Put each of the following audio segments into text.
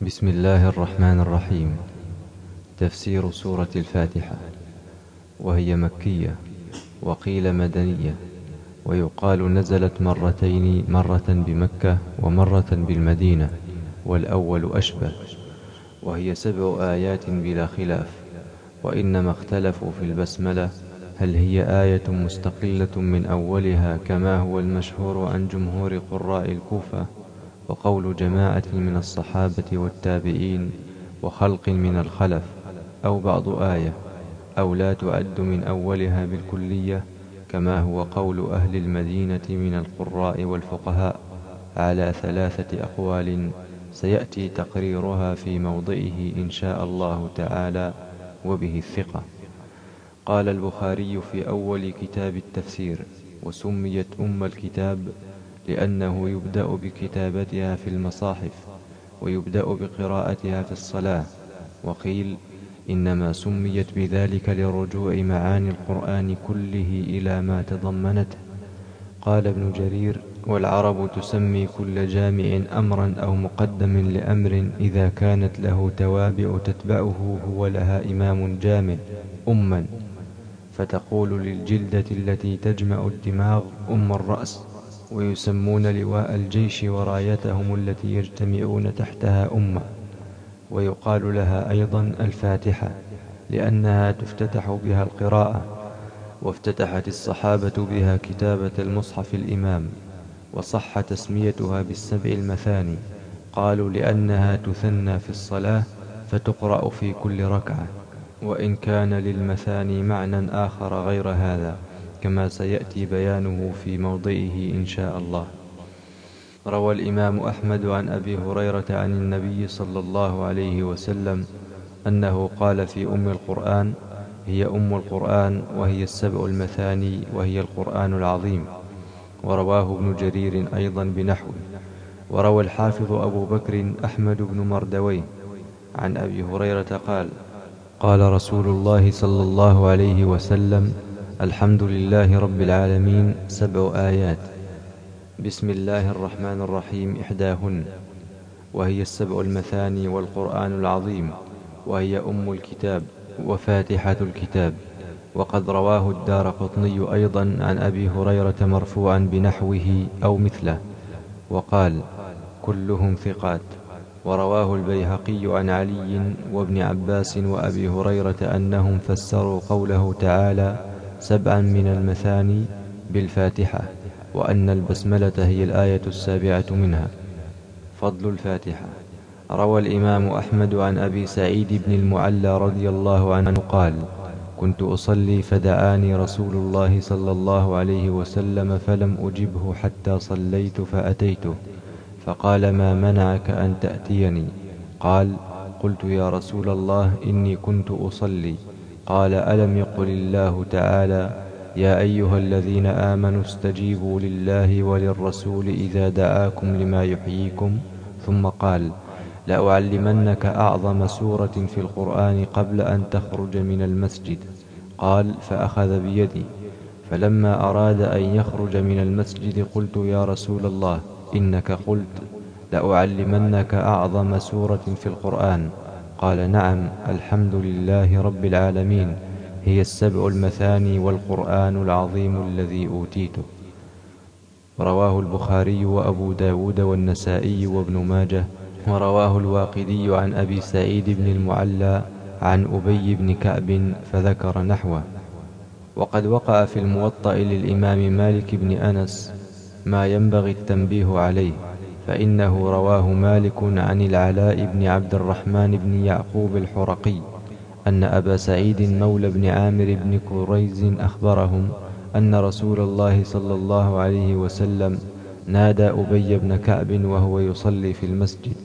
بسم الله الرحمن الرحيم. تفسير سورة الفاتحة. وهي مكية وقيل مدنية. ويقال نزلت مرتين مرة بمكة ومرة بالمدينة والأول أشبه. وهي سبع آيات بلا خلاف. وإنما اختلفوا في البسملة. هل هي آية مستقلة من أولها كما هو المشهور عن جمهور قراء الكوفة؟ وقول جماعة من الصحابة والتابعين وخلق من الخلف أو بعض آية أو لا تعد من أولها بالكلية كما هو قول أهل المدينة من القراء والفقهاء على ثلاثة أقوال سيأتي تقريرها في موضعه إن شاء الله تعالى وبه الثقة. قال البخاري في أول كتاب التفسير وسميت أم الكتاب لأنه يبدأ بكتابتها في المصاحف ويبدأ بقراءتها في الصلاة. وقيل إنما سميت بذلك لرجوع معاني القرآن كله إلى ما تضمنته قال ابن جرير والعرب تسمي كل جامع أمرا أو مقدم لأمر إذا كانت له توابع تتبعه هو لها إمام جامع أما. فتقول للجلدة التي تجمع الدماغ أم الرأس. ويسمون لواء الجيش ورايتهم التي يجتمعون تحتها أمة. ويقال لها أيضا الفاتحة لأنها تفتتح بها القراءة وافتتحت الصحابة بها كتابة المصحف الإمام وصح تسميتها بالسبع المثاني. قالوا لأنها تثنى في الصلاة فتقرأ في كل ركعة وإن كان للمثاني معنى آخر غير هذا. كما سيأتي بيانه في موضعه إن شاء الله. روى الإمام أحمد عن أبي هريرة عن النبي صلى الله عليه وسلم أنه قال في أم القرآن هي أم القرآن وهي السبع المثاني وهي القرآن العظيم ورواه ابن جرير أيضا بنحوه. وروى الحافظ أبو بكر أحمد بن مردويه عن أبي هريرة قال قال رسول الله صلى الله عليه وسلم الحمد لله رب العالمين سبع آيات. بسم الله الرحمن الرحيم إحداهن وهي السبع المثاني والقرآن العظيم وهي أم الكتاب وفاتحة الكتاب. وقد رواه الدار قطني أيضا عن أبي هريرة مرفوعا بنحوه أو مثله وقال كلهم ثقات. ورواه البيهقي عن علي وابن عباس وأبي هريرة أنهم فسروا قوله تعالى سبعا من المثاني بالفاتحة وأن البسملة هي الآية السابعة منها. فضل الفاتحة. روى الإمام أحمد عن أبي سعيد بن المعلى رضي الله عنه قال كنت أصلي فدعاني رسول الله صلى الله عليه وسلم فلم أجبه حتى صليت فأتيته فقال ما منعك أن تأتيني؟ قال قلت يا رسول الله إني كنت أصلي. قال ألم يقل الله تعالى يا أيها الذين آمنوا استجيبوا لله وللرسول إذا دعاكم لما يحييكم. ثم قال لأعلمنك أعظم سورة في القرآن قبل أن تخرج من المسجد. قال فأخذ بيدي. فلما أراد أن يخرج من المسجد قلت يا رسول الله إنك قلت لأعلمنك أعظم سورة في القرآن. قال نعم الحمد لله رب العالمين هي السبع المثاني والقرآن العظيم الذي أوتيته. رواه البخاري وأبو داود والنسائي وابن ماجه ورواه الواقدي عن أبي سعيد بن المعلى عن أبي بن كعب فذكر نحوه. وقد وقع في الموطأ للإمام مالك بن أنس ما ينبغي التنبيه عليه. فإنه رواه مالك عن العلاء بن عبد الرحمن بن يعقوب الحرقي أن أبا سعيد مولى بن عامر بن كريز أخبرهم أن رسول الله صلى الله عليه وسلم نادى أبي بن كعب وهو يصلي في المسجد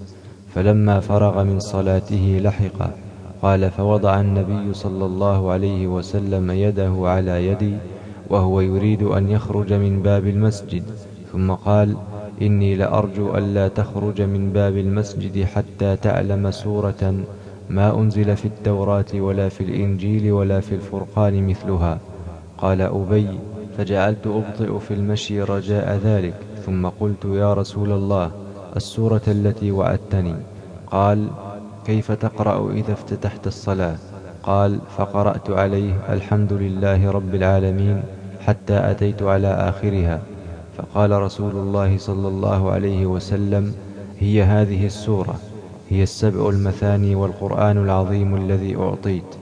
فلما فرغ من صلاته لحق قال فوضع النبي صلى الله عليه وسلم يده على يدي وهو يريد أن يخرج من باب المسجد ثم قال إني لأرجو ألا تخرج من باب المسجد حتى تعلم سورة ما أنزل في التوراة ولا في الإنجيل ولا في الفرقان مثلها. قال أبي فجعلت أبطئ في المشي رجاء ذلك ثم قلت يا رسول الله السورة التي وعدتني. قال كيف تقرأ إذا افتتحت الصلاة؟ قال فقرأت عليه الحمد لله رب العالمين حتى أتيت على آخرها. فقال رسول الله صلى الله عليه وسلم هي هذه السورة هي السبع المثاني والقرآن العظيم الذي أعطيت.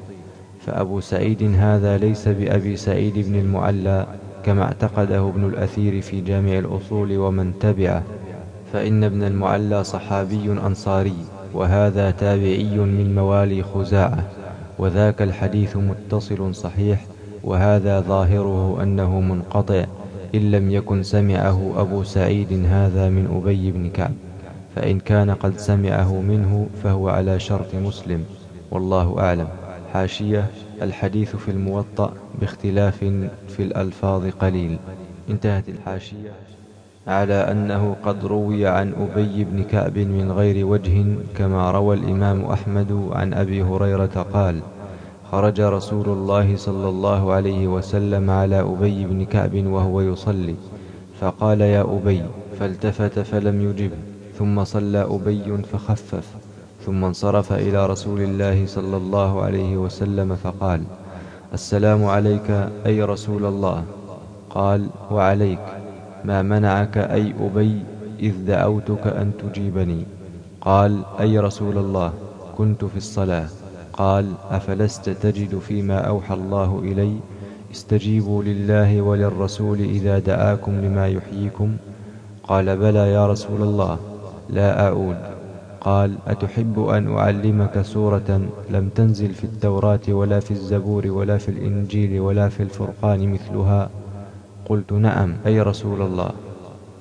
فأبو سعيد هذا ليس بأبي سعيد بن المعلى كما اعتقده ابن الأثير في جامع الأصول ومن تبعه فإن ابن المعلى صحابي أنصاري وهذا تابعي من موالي خزاعة وذاك الحديث متصل صحيح وهذا ظاهره أنه منقطع. إن لم يكن سمعه أبو سعيد هذا من أبي بن كعب فإن كان قد سمعه منه فهو على شرط مسلم والله أعلم. حاشية الحديث في الموطأ باختلاف في الألفاظ قليل. انتهت الحاشية. على أنه قد روي عن أبي بن كعب من غير وجه كما روى الإمام أحمد عن أبي هريرة قال خرج رسول الله صلى الله عليه وسلم على أبي بن كعب وهو يصلي. فقال يا أبي فالتفت فلم يجب. ثم صلى أبي فخفف. ثم انصرف إلى رسول الله صلى الله عليه وسلم فقال السلام عليك أي رسول الله؟ قال وعليك. ما منعك أي أبي إذ دعوتك أن تجيبني؟ قال أي رسول الله؟ كنت في الصلاة. قال أفلست تجد فيما أوحى الله إلي؟ استجيبوا لله وللرسول إذا دعاكم لما يحييكم. قال بلى يا رسول الله لا أعود قال أتحب أن أعلمك سورة لم تنزل في التوراة ولا في الزبور ولا في الإنجيل ولا في الفرقان مثلها؟ قلت نعم أي رسول الله.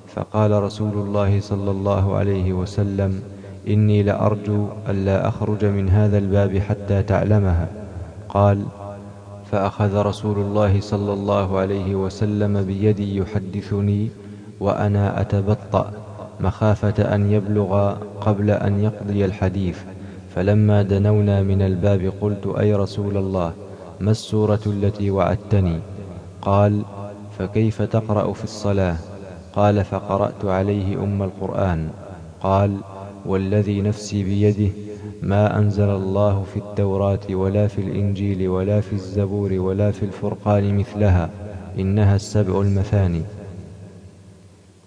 فقال رسول الله صلى الله عليه وسلم إني لأرجو ألا أخرج من هذا الباب حتى تعلمها. قال فأخذ رسول الله صلى الله عليه وسلم بيدي يحدثني وأنا أتبطأ مخافة أن يبلغ قبل أن يقضي الحديث. فلما دنونا من الباب قلت أي رسول الله ما السورة التي وعدتني؟ قال فكيف تقرأ في الصلاة؟ قال فقرأت عليه أم القرآن. قال والذي نفسي بيده ما أنزل الله في التوراة ولا في الإنجيل ولا في الزبور ولا في الفرقان مثلها إنها السبع المثاني.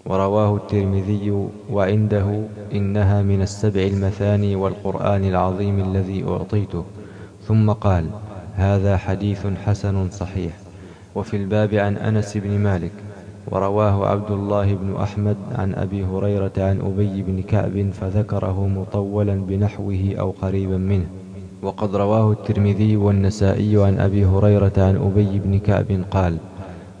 ورواه الترمذي وعنده إنها من السبع المثاني والقرآن العظيم الذي أعطيته. ثم قال هذا حديث حسن صحيح. وفي الباب عن أنس بن مالك. ورواه عبد الله بن أحمد عن أبي هريرة عن أبي بن كعب فذكره مطولا بنحوه أو قريبا منه. وقد رواه الترمذي والنسائي عن أبي هريرة عن أبي بن كعب قال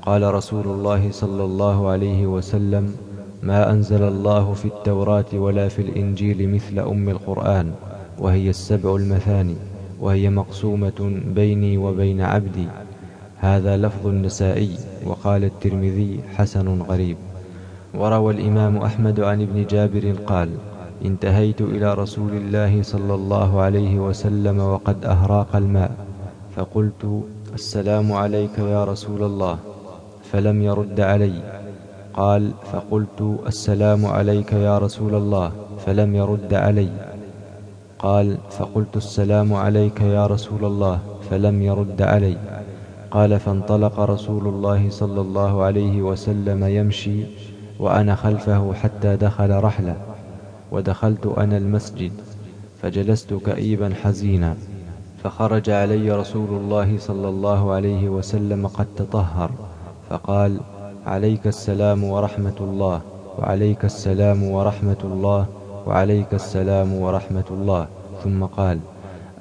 قال رسول الله صلى الله عليه وسلم ما أنزل الله في التوراة ولا في الإنجيل مثل أم القرآن وهي السبع المثاني وهي مقسومة بيني وبين عبدي هذا لفظ النسائي وقال الترمذي حسن غريب. وروى الإمام أحمد عن ابن جابر قال انتهيت إلى رسول الله صلى الله عليه وسلم وقد أهراق الماء. فقلت السلام عليك يا رسول الله. فلم يرد علي. قال فقلت السلام عليك يا رسول الله. فلم يرد علي. قال فقلت السلام عليك يا رسول الله. فلم يرد علي. قال فانطلق رسول الله صلى الله عليه وسلم يمشي وأنا خلفه حتى دخل رحلة ودخلت أنا المسجد فجلست كئيبا حزينا فخرج علي رسول الله صلى الله عليه وسلم قد تطهر فقال عليك السلام ورحمة الله وعليك السلام ورحمة الله وعليك السلام ورحمة الله ثم قال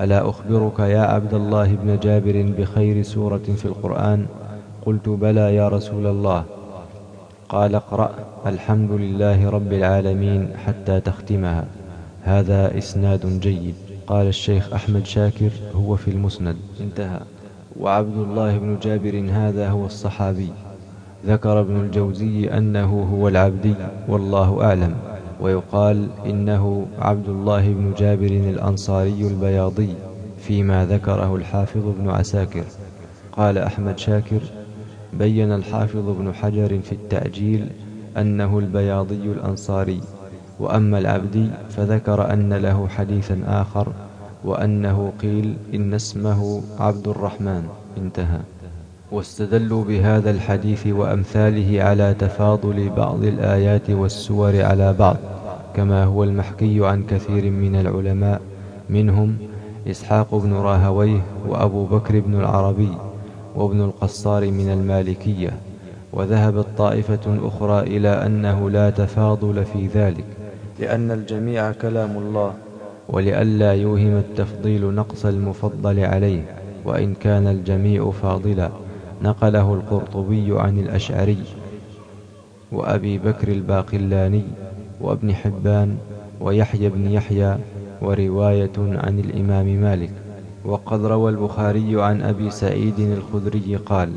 ألا أخبرك يا عبد الله بن جابر بخير سورة في القرآن؟ قلت بلى يا رسول الله. قال اقرأ الحمد لله رب العالمين حتى تختمها. هذا إسناد جيد. قال الشيخ أحمد شاكر هو في المسند. انتهى. وعبد الله بن جابر هذا هو الصحابي. ذكر ابن الجوزي أنه هو العبدي والله أعلم. ويقال إنه عبد الله بن جابر الأنصاري البياضي فيما ذكره الحافظ ابن عساكر. قال أحمد شاكر بين الحافظ ابن حجر في التعجيل أنه البياضي الأنصاري وأما العبدي فذكر أن له حديثا آخر وأنه قيل إن اسمه عبد الرحمن. انتهى. واستدلوا بهذا الحديث وأمثاله على تفاضل بعض الآيات والسور على بعض كما هو المحكي عن كثير من العلماء منهم إسحاق بن راهويه وأبو بكر بن العربي وابن القصار من المالكية وذهبت طائفة أخرى إلى أنه لا تفاضل في ذلك لأن الجميع كلام الله ولئلا يوهم التفضيل نقص المفضل عليه وإن كان الجميع فاضلا. نقله القرطبي عن الأشعري وأبي بكر الباقلاني وابن حبان ويحيى بن يحيى ورواية عن الإمام مالك. وقد روى البخاري عن أبي سعيد الخدري قال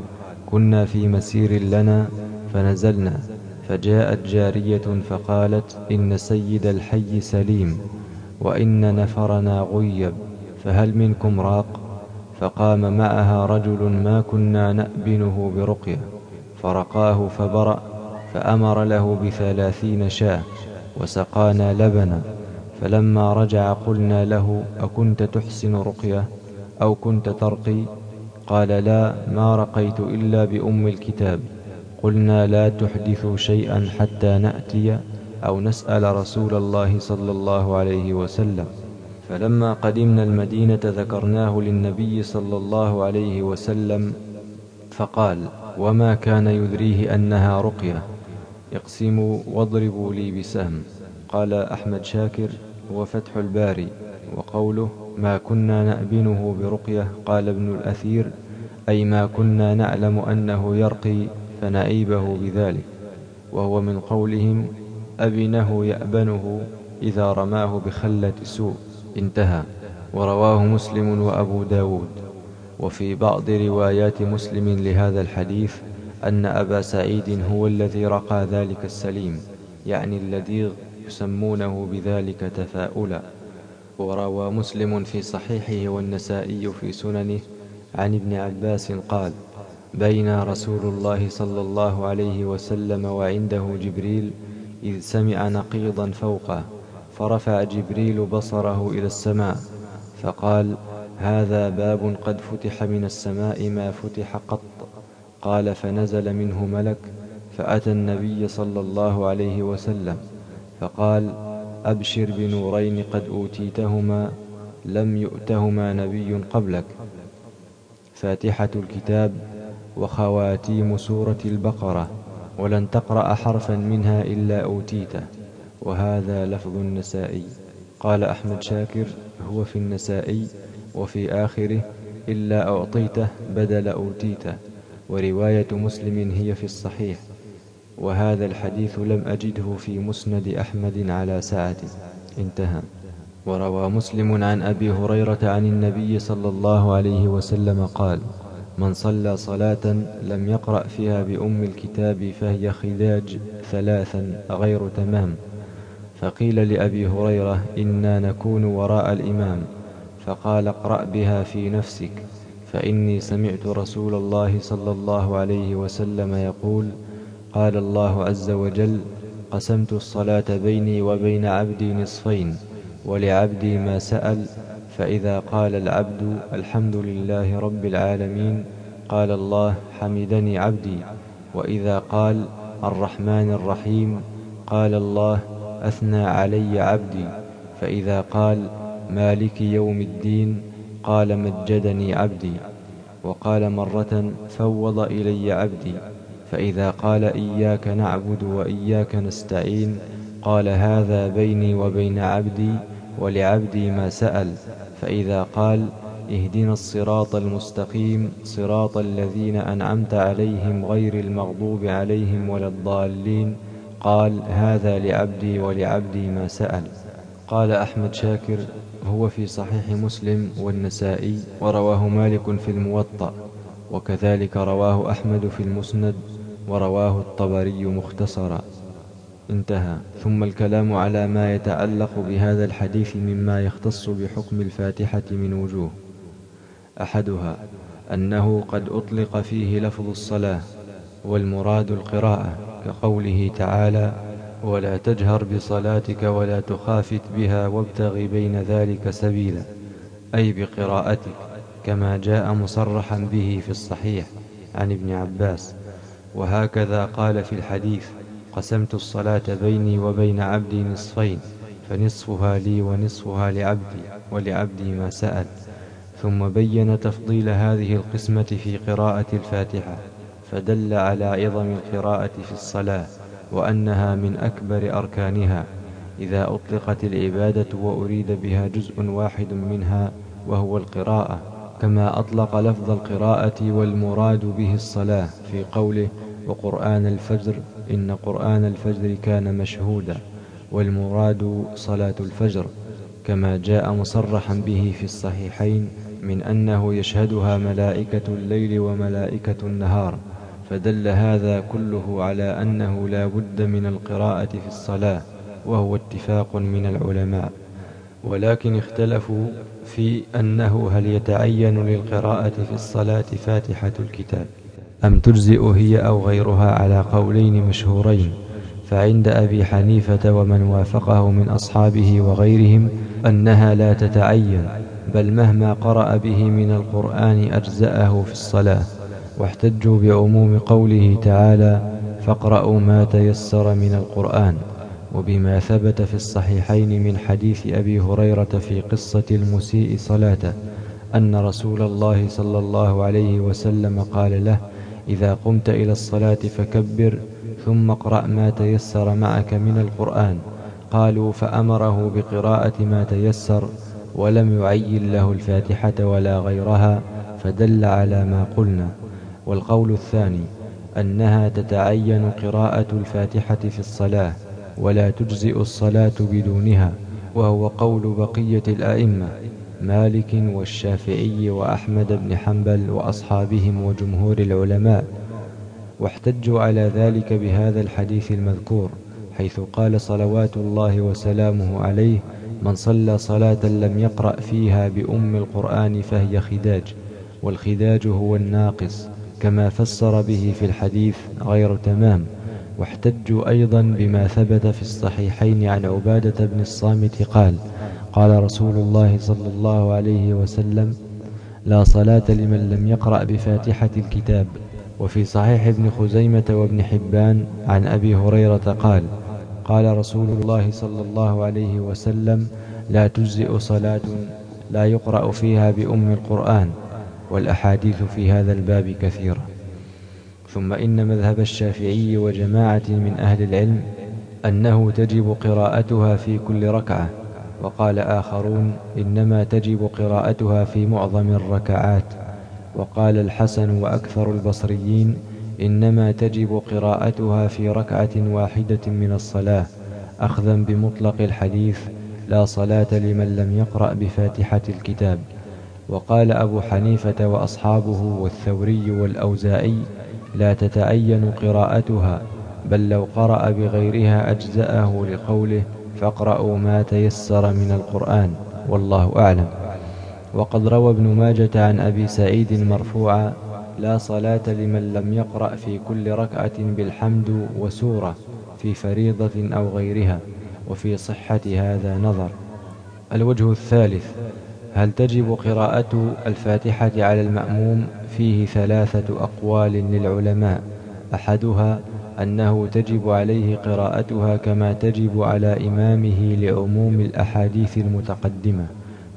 كنا في مسير لنا فنزلنا فجاءت جارية فقالت إن سيد الحي سليم وإن نفرنا غيب فهل منكم راق؟ فقام معها رجل ما كنا نأبنه برقية فرقاه فبرأ فأمر له بثلاثين شاة وسقانا لبنا فلما رجع قلنا له أكنت تحسن رقية أو كنت ترقي؟ قال لا ما رقيت إلا بأم الكتاب. قلنا لا تحدثوا شيئا حتى نأتي أو نسأل رسول الله صلى الله عليه وسلم. فلما قدمنا المدينة ذكرناه للنبي صلى الله عليه وسلم فقال وما كان يدريه أنها رقية. اقسموا واضربوا لي بسهم. قال أحمد شاكر وفتح الباري وقوله ما كنا نأبنه برقية. قال ابن الأثير أي ما كنا نعلم أنه يرقي فنعيبه بذلك. وهو من قولهم أبنه يأبنه إذا رماه بخلة سوء. انتهى. ورواه مسلم وأبو داود. وفي بعض روايات مسلم لهذا الحديث أن أبا سعيد هو الذي رقى ذلك السليم يعني الذي يسمونه بذلك تفاؤلا. وروى مسلم في صحيحه والنسائي في سننه عن ابن عباس قال بين رسول الله صلى الله عليه وسلم وعنده جبريل إذ سمع نقيضا فوقه فرفع جبريل بصره إلى السماء فقال هذا باب قد فتح من السماء ما فتح قط. قال فنزل منه ملك فأتى النبي صلى الله عليه وسلم فقال أبشر بنورين قد أوتيتهما لم يؤتهما نبي قبلك. فاتحة الكتاب وخواتيم سورة البقرة ولن تقرأ حرفا منها إلا أوتيته. وهذا لفظ النسائي. قال أحمد شاكر هو في النسائي وفي آخره إلا أعطيته بدل أوتيته. ورواية مسلم هي في الصحيح. وهذا الحديث لم أجده في مسند أحمد على سعته انتهى. وروى مسلم عن أبي هريرة عن النبي صلى الله عليه وسلم قال من صلى صلاة لم يقرأ فيها بأم الكتاب فهي خداج ثلاثا غير تمام. فقيل لأبي هريرة إنا نكون وراء الإمام فقال اقرأ بها في نفسك فإني سمعت رسول الله صلى الله عليه وسلم يقول قال الله عز وجل قسمت الصلاة بيني وبين عبدي نصفين ولعبدي ما سأل فإذا قال العبد الحمد لله رب العالمين قال الله حمدني عبدي وإذا قال الرحمن الرحيم قال الله أثنى علي عبدي فإذا قال مالك يوم الدين؟ قال مجدني عبدي. وقال مرة فوض إلي عبدي. فإذا قال إياك نعبد وإياك نستعين قال هذا بيني وبين عبدي ولعبدي ما سأل. فإذا قال اهدنا الصراط المستقيم صراط الذين أنعمت عليهم غير المغضوب عليهم ولا الضالين. قال هذا لعبدي ولعبدي ما سأل. قال أحمد شاكر هو في صحيح مسلم والنسائي ورواه مالك في الموطأ وكذلك رواه أحمد في المسند ورواه الطبري مختصرا. انتهى. ثم الكلام على ما يتعلق بهذا الحديث مما يختص بحكم الفاتحة من وجوه. أحدها أنه قد أطلق فيه لفظ الصلاة والمراد القراءة. كقوله تعالى ولا تجهر بصلاتك ولا تخافت بها وابتغ بين ذلك سبيلا أي بقراءتك كما جاء مصرحا به في الصحيح عن ابن عباس. وهكذا قال في الحديث قسمت الصلاة بيني وبين عبدي نصفين فنصفها لي ونصفها لعبدي ولعبدي ما سأل. ثم بين تفضيل هذه القسمة في قراءة الفاتحة. فدل على عظم القراءة في الصلاة وأنها من أكبر أركانها. إذا أطلقت العبادة وأريد بها جزء واحد منها وهو القراءة كما أطلق لفظ القراءة والمراد به الصلاة في قوله وقرآن الفجر إن قرآن الفجر كان مشهودا والمراد صلاة الفجر كما جاء مصرحا به في الصحيحين من أنه يشهدها ملائكة الليل وملائكة النهار. فدل هذا كله على أنه لا بد من القراءة في الصلاة وهو اتفاق من العلماء. ولكن اختلفوا في أنه هل يتعين للقراءة في الصلاة فاتحة الكتاب أم تجزئ هي أو غيرها على قولين مشهورين. فعند أبي حنيفة ومن وافقه من أصحابه وغيرهم أنها لا تتعين بل مهما قرأ به من القرآن أجزأه في الصلاة. واحتجوا بعموم قوله تعالى فاقرأوا ما تيسر من القرآن وبما ثبت في الصحيحين من حديث أبي هريرة في قصة المسيء صلاته أن رسول الله صلى الله عليه وسلم قال له إذا قمت إلى الصلاة فكبر ثم اقرأ ما تيسر معك من القرآن قالوا فأمره بقراءة ما تيسر ولم يعين له الفاتحة ولا غيرها فدل على ما قلنا والقول الثاني أنها تتعين قراءة الفاتحة في الصلاة ولا تجزئ الصلاة بدونها وهو قول بقية الأئمة مالك والشافعي وأحمد بن حنبل وأصحابهم وجمهور العلماء. واحتجوا على ذلك بهذا الحديث المذكور حيث قال صلوات الله وسلامه عليه من صلى صلاة لم يقرأ فيها بأم القرآن فهي خداج والخداج هو الناقص كما فسر به في الحديث غير تمام واحتجوا أيضا بما ثبت في الصحيحين عن عبادة بن الصامت قال قال رسول الله صلى الله عليه وسلم لا صلاة لمن لم يقرأ بفاتحة الكتاب. وفي صحيح ابن خزيمة وابن حبان عن أبي هريرة قال قال رسول الله صلى الله عليه وسلم لا تجزئ صلاة لا يقرأ فيها بأم القرآن. والأحاديث في هذا الباب كثيرة. ثم إن مذهب الشافعي وجماعة من أهل العلم أنه تجب قراءتها في كل ركعة وقال آخرون إنما تجب قراءتها في معظم الركعات. وقال الحسن وأكثر البصريين إنما تجب قراءتها في ركعة واحدة من الصلاة أخذا بمطلق الحديث لا صلاة لمن لم يقرأ بفاتحة الكتاب. وقال أبو حنيفة وأصحابه والثوري والأوزائي لا تتعين قراءتها بل لو قرأ بغيرها أجزأه لقوله فاقرأوا ما تيسر من القرآن والله أعلم. وقد روى ابن ماجة عن أبي سعيد مرفوعا لا صلاة لمن لم يقرأ في كل ركعة بالحمد وسورة في فريضة أو غيرها وفي صحة هذا نظر. الوجه الثالث هل تجب قراءة الفاتحة على المأموم فيه ثلاثة أقوال للعلماء؟ أحدها أنه تجب عليه قراءتها كما تجب على إمامه لعموم الأحاديث المتقدمة.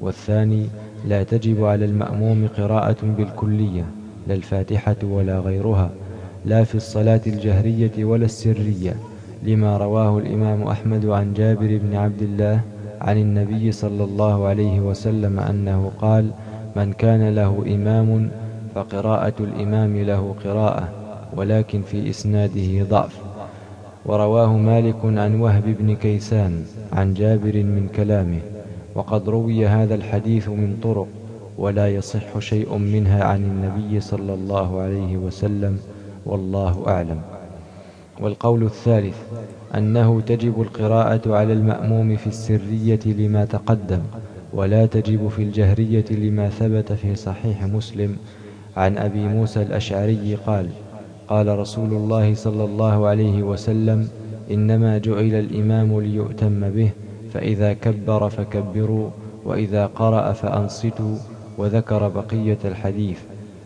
والثاني لا تجب على المأموم قراءة بالكلية لا الفاتحة ولا غيرها لا في الصلاة الجهرية ولا السرية لما رواه الإمام أحمد عن جابر بن عبد الله عن النبي صلى الله عليه وسلم أنه قال من كان له إمام فقراءة الإمام له قراءة ولكن في إسناده ضعف. ورواه مالك عن وهب بن كيسان عن جابر من كلامه. وقد روي هذا الحديث من طرق ولا يصح شيء منها عن النبي صلى الله عليه وسلم والله أعلم. والقول الثالث أنه تجب القراءة على المأموم في السرية لما تقدم ولا تجب في الجهرية لما ثبت في صحيح مسلم. عن أبي موسى الأشعري قال قال رسول الله صلى الله عليه وسلم إنما جعل الإمام ليؤتم به فإذا كبر فكبروا وإذا قرأ فأنصتوا وذكر بقية الحديث.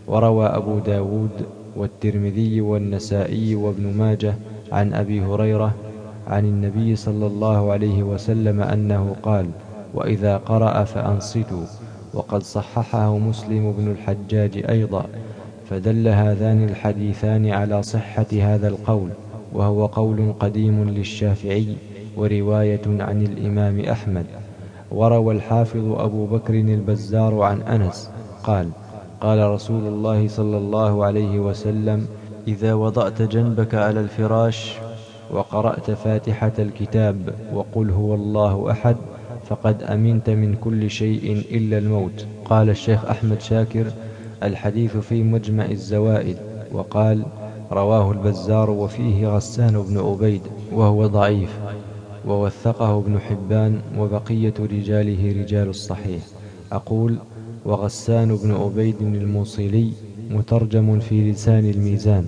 وروى أبو داود والترمذي والنسائي وابن ماجه عن أبي هريرة عن النبي صلى الله عليه وسلم أنه قال وإذا قرأ فأنصتوا. وقد صححه مسلم بن الحجاج أيضا. فدل هذان الحديثان على صحة هذا القول وهو قول قديم للشافعي ورواية عن الإمام أحمد. وروى الحافظ أبو بكر البزار عن أنس قال قال رسول الله صلى الله عليه وسلم إذا وضعت جنبك على الفراش وقرأت فاتحة الكتاب وقل هو الله أحد فقد أمنت من كل شيء إلا الموت. قال الشيخ أحمد شاكر الحديث في مجمع الزوائد وقال رواه البزار وفيه غسان بن عبيد وهو ضعيف ووثقه ابن حبان وبقية رجاله رجال الصحيح. أقول وغسان بن عبيد الموصلي مترجم في لسان الميزان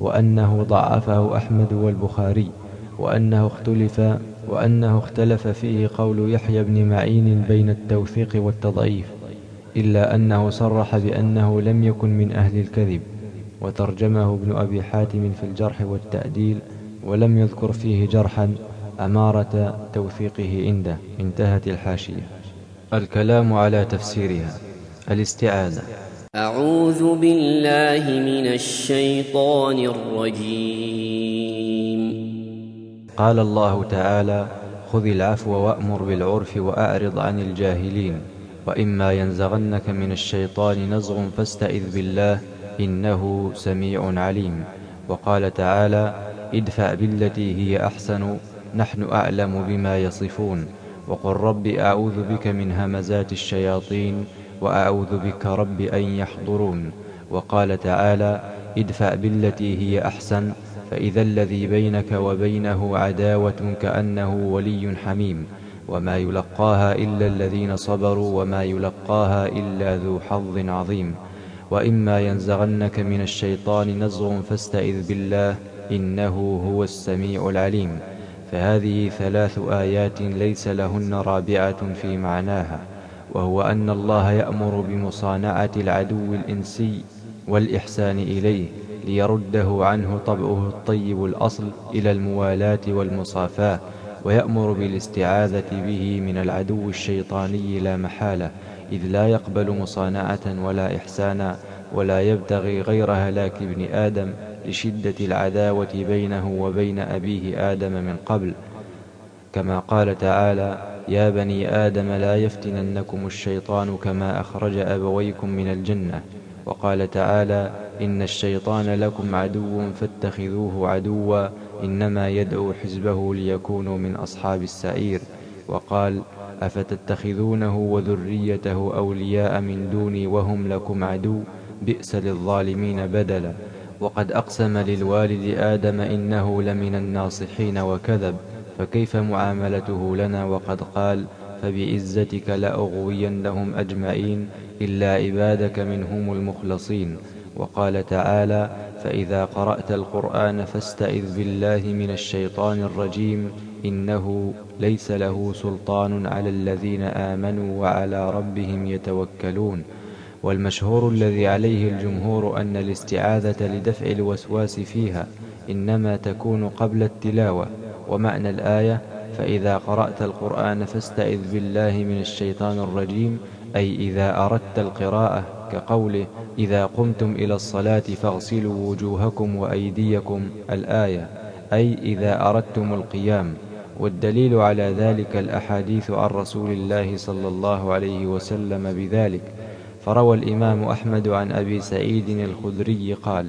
وأنه ضعفه أحمد والبخاري وأنه اختلف وأنه اختلف فيه قول يحيى بن معين بين التوثيق والتضعيف إلا أنه صرح بأنه لم يكن من أهل الكذب وترجمه ابن أبي حاتم في الجرح والتأديل ولم يذكر فيه جرحا أمارة توثيقه عنده انتهت الحاشية. الكلام على تفسيرها. الاستعاذة أعوذ بالله من الشيطان الرجيم. قال الله تعالى خذ العفو وأمر بالعرف وأعرض عن الجاهلين وإما ينزغنك من الشيطان نزغ فاستئذ بالله إنه سميع عليم. وقال تعالى ادفع بالتي هي أحسن نحن أعلم بما يصفون. وقل رب أعوذ بك من همزات الشياطين وأعوذ بك رب أن يحضرون. وقال تعالى ادفع بالتي هي أحسن فإذا الذي بينك وبينه عداوة كأنه ولي حميم. وما يلقاها إلا الذين صبروا وما يلقاها إلا ذو حظ عظيم. وإما ينزغنك من الشيطان نزغ فاستئذ بالله إنه هو السميع العليم. فهذه ثلاث آيات ليس لهن رابعة في معناها. وهو أن الله يأمر بمصانعة العدو الإنسي والإحسان إليه ليرده عنه طبعه الطيب الأصل إلى الموالاة والمصافاة ويأمر بالاستعاذة به من العدو الشيطاني لا محالة إذ لا يقبل مصانعة ولا إحسانا ولا يبتغي غير هلاك ابن آدم لشدة العداوة بينه وبين أبيه آدم من قبل. كما قال تعالى يا بني آدم لا يفتننكم الشيطان كما أخرج أبويكم من الجنة. وقال تعالى إن الشيطان لكم عدو فاتخذوه عدوا إنما يدعو حزبه ليكونوا من أصحاب السعير. وقال أفتتخذونه وذريته أولياء من دوني وهم لكم عدو؟ بئس للظالمين بدلا. وقد أقسم للوالد آدم إنه لمن الناصحين وكذب. فكيف معاملته لنا وقد قال فبعزتك لأغوينهم أجمعين إلا عبادك منهم المخلصين. وقال تعالى فإذا قرأت القرآن فاستئذ بالله من الشيطان الرجيم إنه ليس له سلطان على الذين آمنوا وعلى ربهم يتوكلون. والمشهور الذي عليه الجمهور أن الاستعاذة لدفع الوسواس فيها إنما تكون قبل التلاوة. ومعنى الآية فإذا قرأت القرآن فاستئذ بالله من الشيطان الرجيم أي إذا أردت القراءة كقوله إذا قمتم إلى الصلاة فاغسلوا وجوهكم وأيديكم. الآية أي إذا أردتم القيام. والدليل على ذلك الأحاديث عن رسول الله صلى الله عليه وسلم بذلك. فروى الإمام أحمد عن أبي سعيد الخدري قال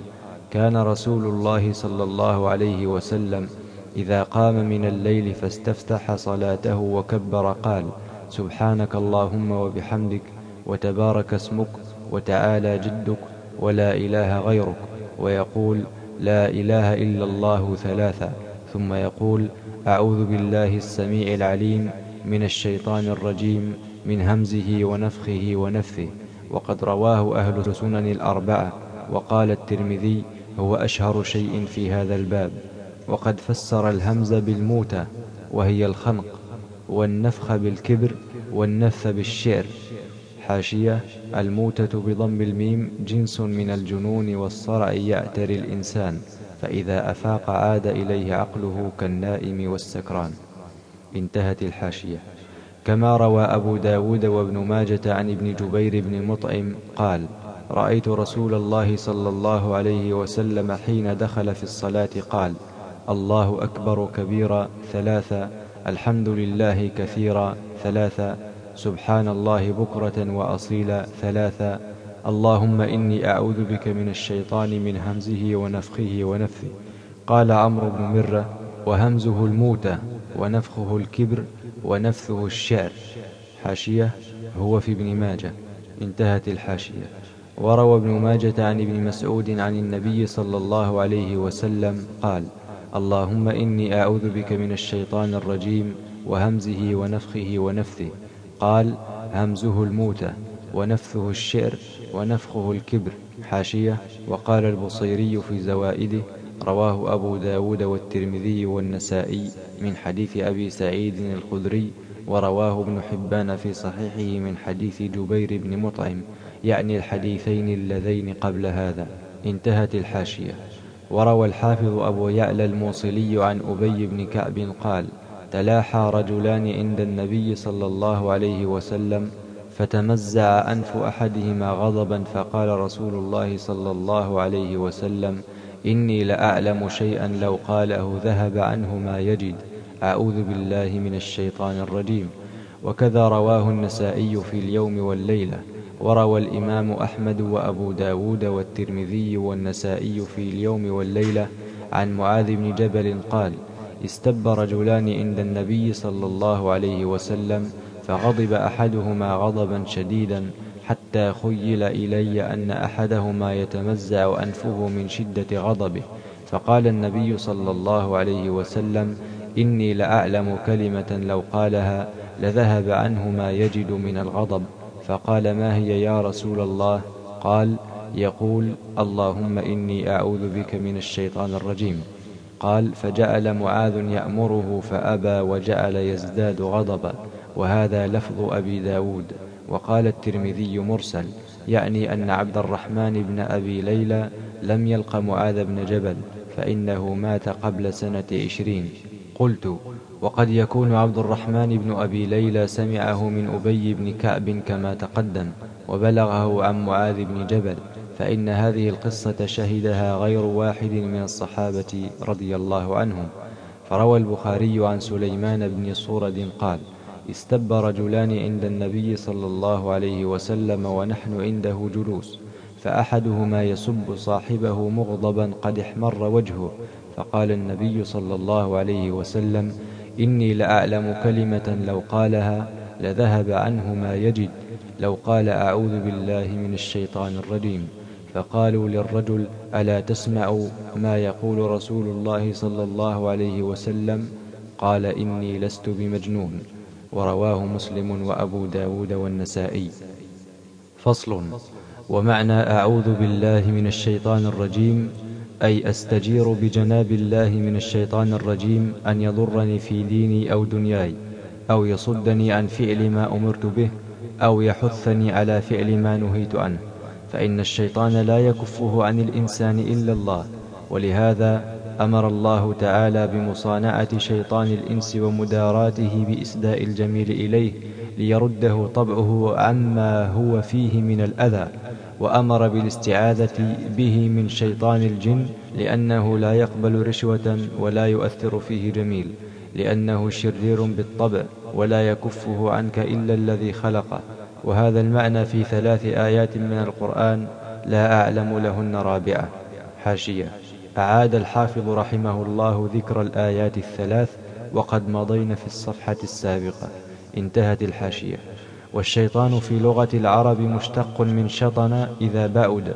كان رسول الله صلى الله عليه وسلم إذا قام من الليل فاستفتح صلاته وكبر قال سبحانك اللهم وبحمدك وتبارك اسمك وتعالى جدك ولا إله غيرك ويقول لا إله إلا الله ثلاثا ثم يقول أعوذ بالله السميع العليم من الشيطان الرجيم من همزه ونفخه ونفثه وقد رواه أهل السنن الأربعة وقال الترمذي هو أشهر شيء في هذا الباب. وقد فسر الهمز بالموتة وهي الخنق والنفخ بالكبر والنفث بالشعر. حاشية الموتة بضم الميم جنس من الجنون والصرع يأتري الإنسان فإذا أفاق عاد إليه عقله كالنائم والسكران. انتهت الحاشية. كما روى أبو داود وابن ماجة عن ابن جبير بن مطعم قال رأيت رسول الله صلى الله عليه وسلم حين دخل في الصلاة قال الله أكبر كبيرا ثلاثة الحمد لله كثيرا ثلاثة سبحان الله بكرة وأصيلا ثلاثة اللهم إني أعوذ بك من الشيطان من همزه ونفخه ونفثه. قال عمرو بن مرة وهمزه الموتة ونفخه الكبر ونفثه الشعر. حاشية هو في ابن ماجه. انتهت الحاشية. وروى ابن ماجة عن ابن مسعود عن النبي صلى الله عليه وسلم قال اللهم إني أعوذ بك من الشيطان الرجيم وهمزه ونفخه ونفثه. قال همزه الموتى ونفثه الشعر ونفخه الكبر. حاشية. وقال البصيري في زوائده رواه أبو داود والترمذي والنسائي من حديث أبي سعيد الخدري ورواه ابن حبان في صحيحه من حديث جبير بن مطعم. يعني الحديثين اللذين قبل هذا. انتهت الحاشية. وروى الحافظ أبو يعلى الموصلي عن أبي بن كعب قال تلاحى رجلان عند النبي صلى الله عليه وسلم فتمزع أنف أحدهما غضبا فقال رسول الله صلى الله عليه وسلم إني لأعلم شيئا لو قاله ذهب عنه ما يجد. أعوذ بالله من الشيطان الرجيم. وكذا رواه النسائي في اليوم والليلة. وروى الإمام أحمد وأبو داود والترمذي والنسائي في اليوم والليلة عن معاذ بن جبل قال استب رجلان عند النبي صلى الله عليه وسلم فغضب أحدهما غضبا شديدا حتى خيل إلي أن أحدهما يتمزع أنفه من شدة غضبه. فقال النبي صلى الله عليه وسلم إني لأعلم كلمة لو قالها لذهب عنه ما يجد من الغضب. فقال ما هي يا رسول الله؟ قال يقول اللهم إني أعوذ بك من الشيطان الرجيم. قال فجعل معاذ يأمره فأبى وجعل يزداد غضبا وهذا لفظ أبي داود. وقال الترمذي مرسل يعني أن عبد الرحمن بن أبي ليلى لم يلق معاذ بن جبل فإنه مات قبل سنة عشرين. قلت وقد يكون عبد الرحمن بن أبي ليلى سمعه من أبي بن كعب كما تقدم وبلغه عن معاذ بن جبل فإن هذه القصة شهدها غير واحد من الصحابة رضي الله عنهم. فروى البخاري عن سليمان بن صورد قال استب رجلان عند النبي صلى الله عليه وسلم ونحن عنده جلوس فأحدهما يسب صاحبه مغضبا قد احمر وجهه فقال النبي صلى الله عليه وسلم إني لأعلم كلمة لو قالها لذهب عنه ما يجد لو قال أعوذ بالله من الشيطان الرجيم. فقالوا للرجل ألا تسمع ما يقول رسول الله صلى الله عليه وسلم؟ قال إني لست بمجنون. ورواه مسلم وأبو داود والنسائي. فصل. ومعنى أعوذ بالله من الشيطان الرجيم أي أستجير بجناب الله من الشيطان الرجيم أن يضرني في ديني أو دنياي أو يصدني عن فعل ما أمرت به أو يحثني على فعل ما نهيت عنه. فإن الشيطان لا يكفه عن الإنسان إلا الله. ولهذا أمر الله تعالى بمصانعة شيطان الإنس ومداراته بإسداء الجميل إليه ليرده طبعه عما هو فيه من الأذى. وأمر بالاستعاذة به من شيطان الجن لأنه لا يقبل رشوة ولا يؤثر فيه جميل لأنه شرير بالطبع ولا يكفه عنك إلا الذي خلقه. وهذا المعنى في ثلاث آيات من القرآن لا أعلم لهن رابعة. حاشية. أعاد الحافظ رحمه الله ذكر الآيات الثلاث وقد مضينا في الصفحة السابقة. انتهت الحاشية. والشيطان في لغة العرب مشتق من شطن إذا بعد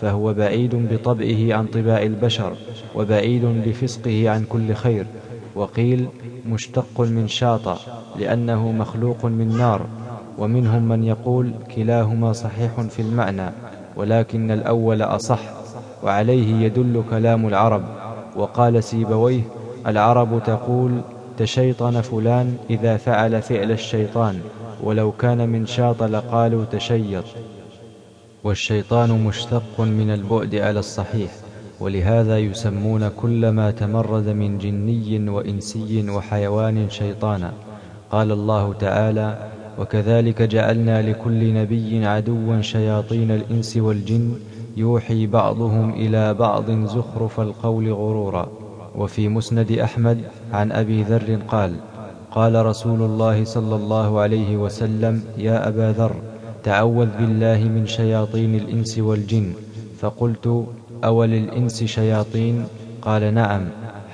فهو بعيد بطبعه عن طباع البشر وبعيد لفسقه عن كل خير وقيل مشتق من شاط لأنه مخلوق من نار ومنهم من يقول كلاهما صحيح في المعنى ولكن الأول أصح وعليه يدل كلام العرب وقال سيبويه العرب تقول تشيطن فلان إذا فعل فعل الشيطان ولو كان من شاط لقالوا تشيط. والشيطان مشتق من البعد على الصحيح ولهذا يسمون كل ما تمرد من جني وإنسي وحيوان شيطانا. قال الله تعالى وكذلك جعلنا لكل نبي عدوا شياطين الإنس والجن يوحي بعضهم إلى بعض زخرف القول غرورا. وفي مسند أحمد عن أبي ذر قال قال رسول الله صلى الله عليه وسلم يا أبا ذر تعوذ بالله من شياطين الإنس والجن. فقلت أول الإنس شياطين؟ قال نعم.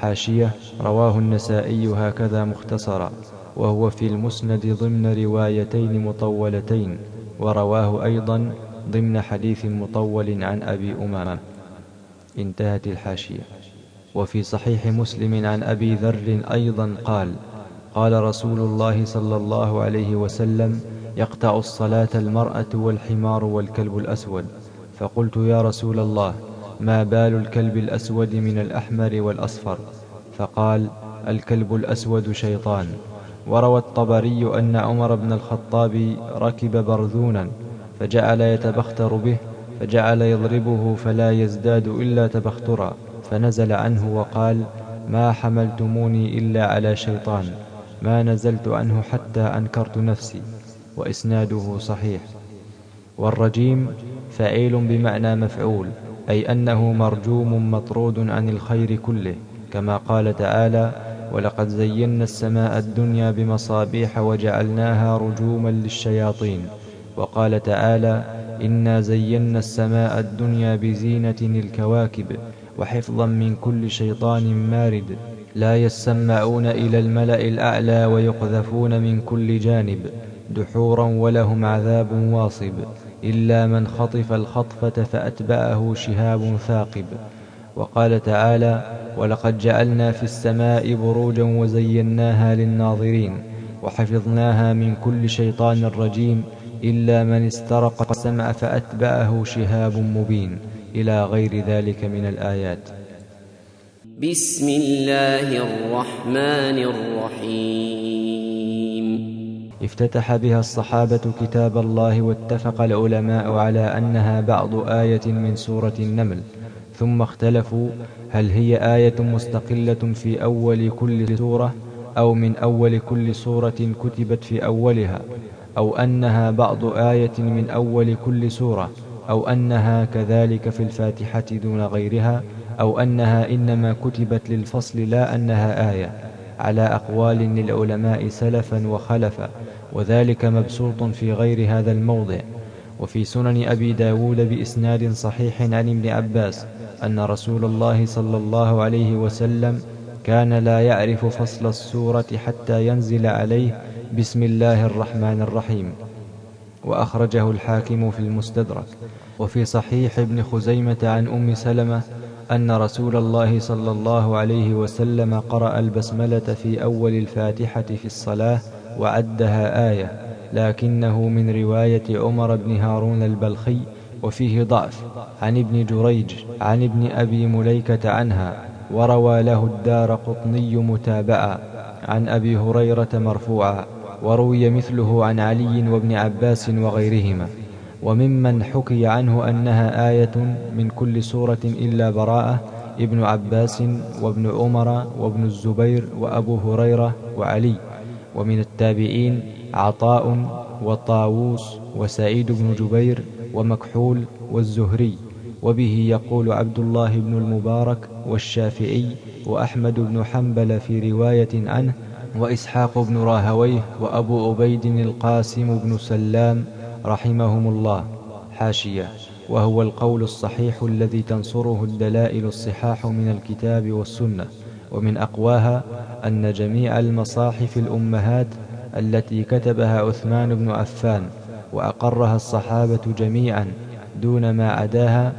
حاشية رواه النسائي هكذا مختصرا. وهو في المسند ضمن روايتين مطولتين ورواه أيضا ضمن حديث مطول عن أبي أمامة. انتهت الحاشية. وفي صحيح مسلم عن أبي ذر أيضا قال قال رسول الله صلى الله عليه وسلم يقطع الصلاة المرأة والحمار والكلب الأسود. فقلت يا رسول الله ما بال الكلب الأسود من الأحمر والأصفر؟ فقال الكلب الأسود شيطان. وروى الطبري أن عمر بن الخطاب ركب برذونا فجعل يتبختر به فجعل يضربه فلا يزداد إلا تبخترا. فنزل عنه وقال ما حملتموني إلا على شيطان. ما نزلت عنه حتى أنكرت نفسي. وإسناده صحيح. والرجيم فعيل بمعنى مفعول أي أنه مرجوم مطرود عن الخير كله كما قال تعالى ولقد زينا السماء الدنيا بمصابيح وجعلناها رجوما للشياطين. وقال تعالى إنا زينا السماء الدنيا بزينة الكواكب. وحفظا من كل شيطان مارد. لا يسمعون إلى الملأ الأعلى ويقذفون من كل جانب. دحورا ولهم عذاب واصب. إلا من خطف الخطفة فأتبعه شهاب ثاقب. وقال تعالى ولقد جعلنا في السماء بروجا وزيناها للناظرين وحفظناها من كل شيطان رجيم. إلا من استرق السمع فأتبعه شهاب مبين. إلى غير ذلك من الآيات. بسم الله الرحمن الرحيم. افتتح بها الصحابة كتاب الله واتفق العلماء على أنها بعض آية من سورة النمل ثم اختلفوا هل هي آية مستقلة في أول كل سورة أو من أول كل سورة كتبت في أولها أو أنها بعض آية من أول كل سورة. أو أنها كذلك في الفاتحة دون غيرها أو أنها إنما كتبت للفصل لا أنها آية على أقوال للعلماء سلفا وخلفا وذلك مبسوط في غير هذا الموضع. وفي سنن أبي داود بإسناد صحيح عن ابن عباس أن رسول الله صلى الله عليه وسلم كان لا يعرف فصل السورة حتى ينزل عليه بسم الله الرحمن الرحيم. وأخرجه الحاكم في المستدرك. وفي صحيح ابن خزيمة عن أم سلمة أن رسول الله صلى الله عليه وسلم قرأ البسملة في أول الفاتحة في الصلاة وعدها آية لكنه من رواية عمر بن هارون البلخي وفيه ضعف عن ابن جريج عن ابن أبي مليكة عنها وروى له الدار قطني متابعا عن أبي هريرة مرفوعا. وروي مثله عن علي وابن عباس وغيرهما. وممن حكي عنه أنها آية من كل سورة إلا براءة ابن عباس وابن عمر وابن الزبير وأبو هريرة وعلي. ومن التابعين عطاء وطاووس وسعيد بن جبير ومكحول والزهري. وبه يقول عبد الله بن المبارك والشافعي وأحمد بن حنبل في رواية عنه وإسحاق بن راهويه وأبو عبيد القاسم بن سلام رحمهم الله. حاشية. وهو القول الصحيح الذي تنصره الدلائل الصحاح من الكتاب والسنة ومن أقواها أن جميع المصاحف الأمهات التي كتبها عثمان بن عفان وأقرها الصحابة جميعا دون ما عداها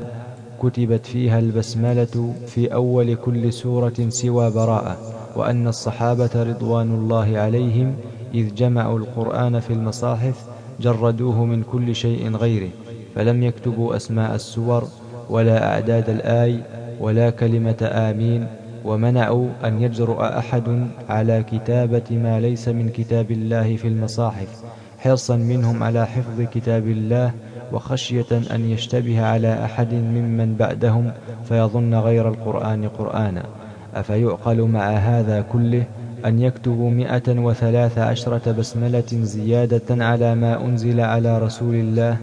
كتبت فيها البسملة في أول كل سورة سوى براءة. وأن الصحابة رضوان الله عليهم إذ جمعوا القرآن في المصاحف جردوه من كل شيء غيره فلم يكتبوا أسماء السور ولا أعداد الآي ولا كلمة آمين ومنعوا أن يجرؤ أحد على كتابة ما ليس من كتاب الله في المصاحف حرصا منهم على حفظ كتاب الله وخشية أن يشتبه على أحد ممن بعدهم فيظن غير القرآن قرآنا. أفيعقل مع هذا كله أن يكتبوا مئة وثلاث عشرة بسملة زيادة على ما أنزل على رسول الله؟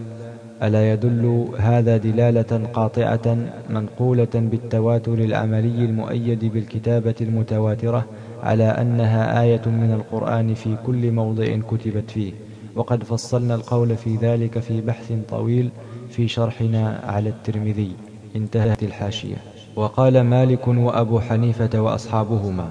ألا يدل هذا دلالة قاطعة منقولة بالتواتر العملي المؤيد بالكتابة المتواترة على أنها آية من القرآن في كل موضع كتبت فيه. وقد فصلنا القول في ذلك في بحث طويل في شرحنا على الترمذي. انتهت الحاشية. وقال مالك وأبو حنيفة وأصحابهما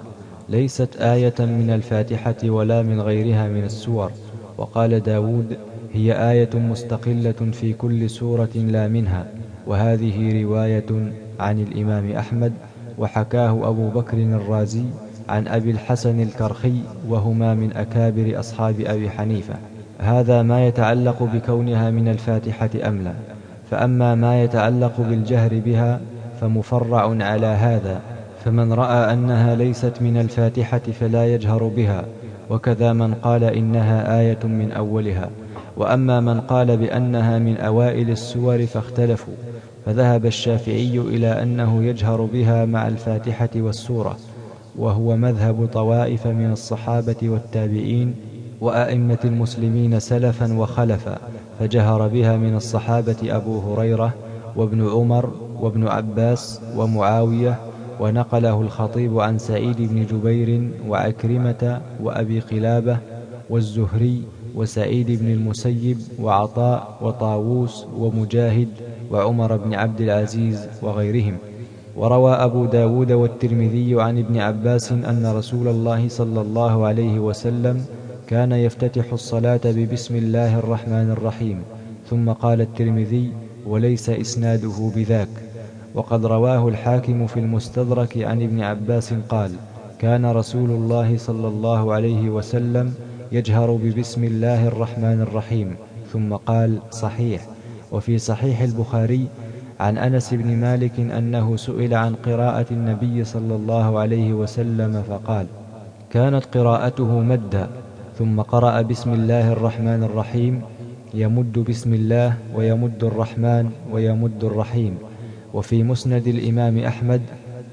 ليست آية من الفاتحة ولا من غيرها من السور. وقال داود هي آية مستقلة في كل سورة لا منها. وهذه رواية عن الإمام أحمد وحكاه أبو بكر الرازي عن أبي الحسن الكرخي وهما من أكابر أصحاب أبي حنيفة. هذا ما يتعلق بكونها من الفاتحة أم لا؟ فأما ما يتعلق بالجهر بها فمفرع على هذا فمن رأى أنها ليست من الفاتحة فلا يجهر بها وكذا من قال إنها آية من أولها. وأما من قال بأنها من أوائل السور فاختلفوا فذهب الشافعي إلى أنه يجهر بها مع الفاتحة والسورة وهو مذهب طوائف من الصحابة والتابعين وأئمة المسلمين سلفا وخلفا فجهر بها من الصحابة أبو هريرة وابن عمر وابن عباس ومعاوية ونقله الخطيب عن سعيد بن جبير وعكرمة وأبي قلابة والزهري وسعيد بن المسيب وعطاء وطاووس ومجاهد وعمر بن عبد العزيز وغيرهم. وروى أبو داود والترمذي عن ابن عباس أن رسول الله صلى الله عليه وسلم كان يفتتح الصلاة ببسم الله الرحمن الرحيم. ثم قال الترمذي وليس إسناده بذاك. وقد رواه الحاكم في المستدرك عن ابن عباس قال كان رسول الله صلى الله عليه وسلم يجهر ببسم الله الرحمن الرحيم ثم قال صحيح. وفي صحيح البخاري عن أنس بن مالك أنه سئل عن قراءة النبي صلى الله عليه وسلم فقال كانت قراءته مدا ثم قرأ بسم الله الرحمن الرحيم يمد بسم الله ويمد الرحمن ويمد الرحيم. وفي مسند الإمام أحمد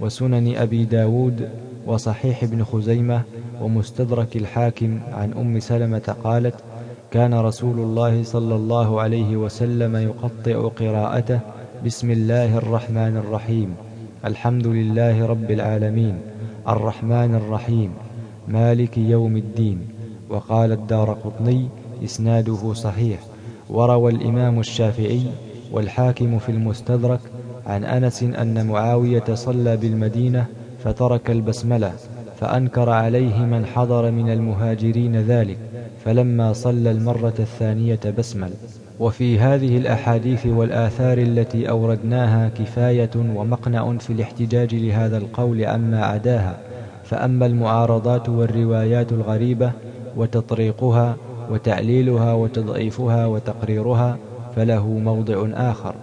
وسنن أبي داود وصحيح ابن خزيمة ومستدرك الحاكم عن أم سلمة قالت كان رسول الله صلى الله عليه وسلم يقطع قراءته بسم الله الرحمن الرحيم الحمد لله رب العالمين الرحمن الرحيم مالك يوم الدين. وقال الدار قطني إسناده صحيح. وروى الإمام الشافعي والحاكم في المستدرك عن أنس أن معاوية صلى بالمدينة فترك البسملة فأنكر عليه من حضر من المهاجرين ذلك فلما صلى المرة الثانية بسمل. وفي هذه الأحاديث والآثار التي أوردناها كفاية ومقنع في الاحتجاج لهذا القول عما عداها فأما المعارضات والروايات الغريبة وتطريقها وتعليلها وتضعيفها وتقريرها فله موضع آخر.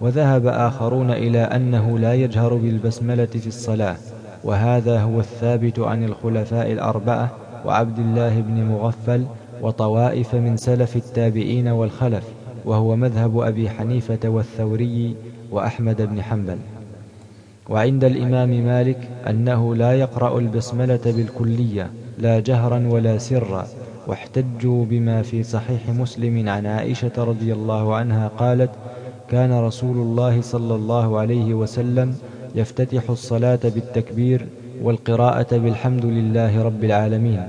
وذهب آخرون إلى أنه لا يجهر بالبسملة في الصلاة وهذا هو الثابت عن الخلفاء الأربعة وعبد الله بن مغفل وطوائف من سلف التابعين والخلف وهو مذهب أبي حنيفة والثوري وأحمد بن حنبل. وعند الإمام مالك أنه لا يقرأ البسملة بالكلية لا جهرا ولا سرا واحتجوا بما في صحيح مسلم عن عائشة رضي الله عنها قالت كان رسول الله صلى الله عليه وسلم يفتتح الصلاة بالتكبير والقراءة بالحمد لله رب العالمين.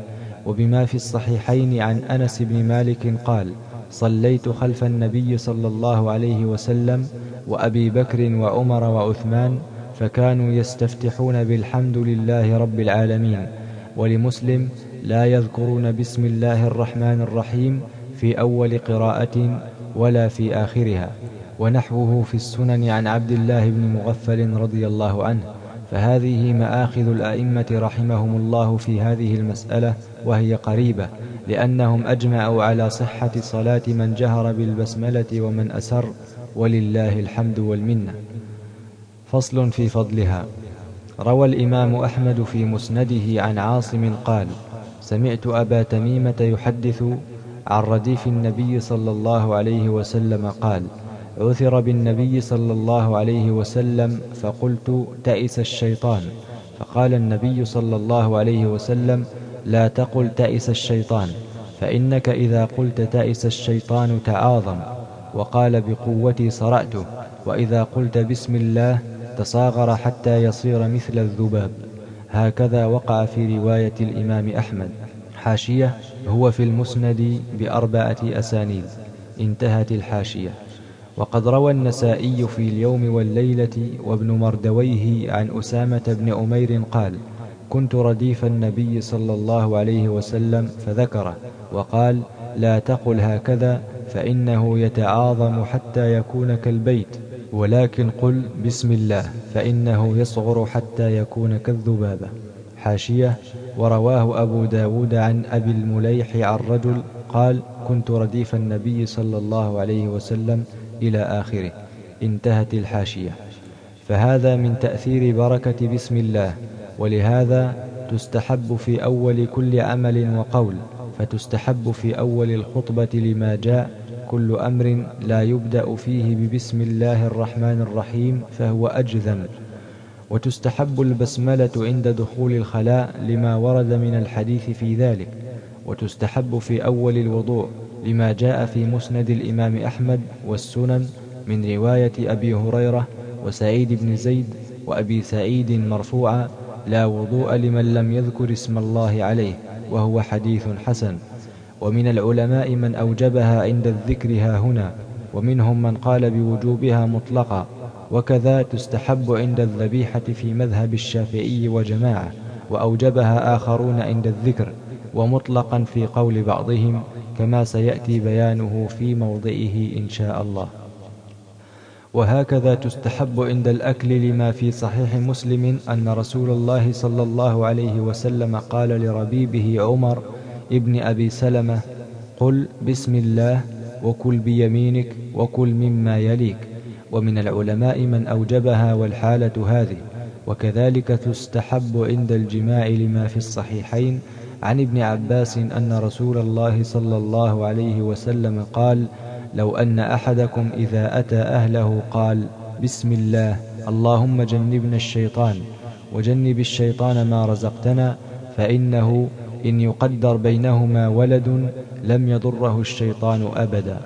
وبما في الصحيحين عن أنس بن مالك قال صليت خلف النبي صلى الله عليه وسلم وأبي بكر وعمر وعثمان فكانوا يستفتحون بالحمد لله رب العالمين. ولمسلم لا يذكرون بسم الله الرحمن الرحيم في أول قراءة ولا في آخرها. ونحوه في السنن عن عبد الله بن مغفل رضي الله عنه فهذه مآخذ الأئمة رحمهم الله في هذه المسألة وهي قريبة لأنهم أجمعوا على صحة صلاة من جهر بالبسملة ومن أسر ولله الحمد والمنة. فصل في فضلها. روى الإمام أحمد في مسنده عن عاصم قال سمعت أبا تميمة يحدث عن رديف النبي صلى الله عليه وسلم قال عثر بالنبي صلى الله عليه وسلم فقلت تئس الشيطان. فقال النبي صلى الله عليه وسلم لا تقل تئس الشيطان فإنك إذا قلت تئس الشيطان تعاظم. وقال بقوتي صرعته وإذا قلت بسم الله تصاغر حتى يصير مثل الذباب. هكذا وقع في رواية الإمام أحمد. حاشية هو في المسند بأربعة أسانيد. انتهت الحاشية. وقد روى النسائي في اليوم والليلة وابن مردويه عن أسامة بن أمير قال كنت رديف النبي صلى الله عليه وسلم فذكره وقال لا تقل هكذا فإنه يتعاظم حتى يكون كالبيت ولكن قل بسم الله فإنه يصغر حتى يكون كالذبابة. حاشية ورواه أبو داود عن أبي المليح عن رجل قال كنت رديف النبي صلى الله عليه وسلم إلى آخره. انتهت الحاشية. فهذا من تأثير بركة بسم الله ولهذا تستحب في أول كل عمل وقول فتستحب في أول الخطبة لما جاء كل أمر لا يبدأ فيه ببسم الله الرحمن الرحيم فهو أجذم. وتستحب البسملة عند دخول الخلاء لما ورد من الحديث في ذلك. وتستحب في أول الوضوء لما جاء في مسند الإمام أحمد والسنن من رواية أبي هريرة وسعيد بن زيد وأبي سعيد مرفوعا لا وضوء لمن لم يذكر اسم الله عليه وهو حديث حسن. ومن العلماء من أوجبها عند الذكر ها هنا ومنهم من قال بوجوبها مطلقا وكذا تستحب عند الذبيحة في مذهب الشافعي وجماعة وأوجبها آخرون عند الذكر. ومطلقا في قول بعضهم كما سيأتي بيانه في موضعه إن شاء الله. وهكذا تستحب عند الأكل لما في صحيح مسلم أن رسول الله صلى الله عليه وسلم قال لربيبه عمر ابن أبي سلمة قل بسم الله وكل بيمينك وكل مما يليك ومن العلماء من أوجبها والحالة هذه وكذلك تستحب عند الجماع لما في الصحيحين عن ابن عباس أن رسول الله صلى الله عليه وسلم قال لو أن أحدكم إذا أتى أهله قال بسم الله اللهم جنبنا الشيطان وجنب الشيطان ما رزقتنا فإنه إن يقدر بينهما ولد لم يضره الشيطان أبدا.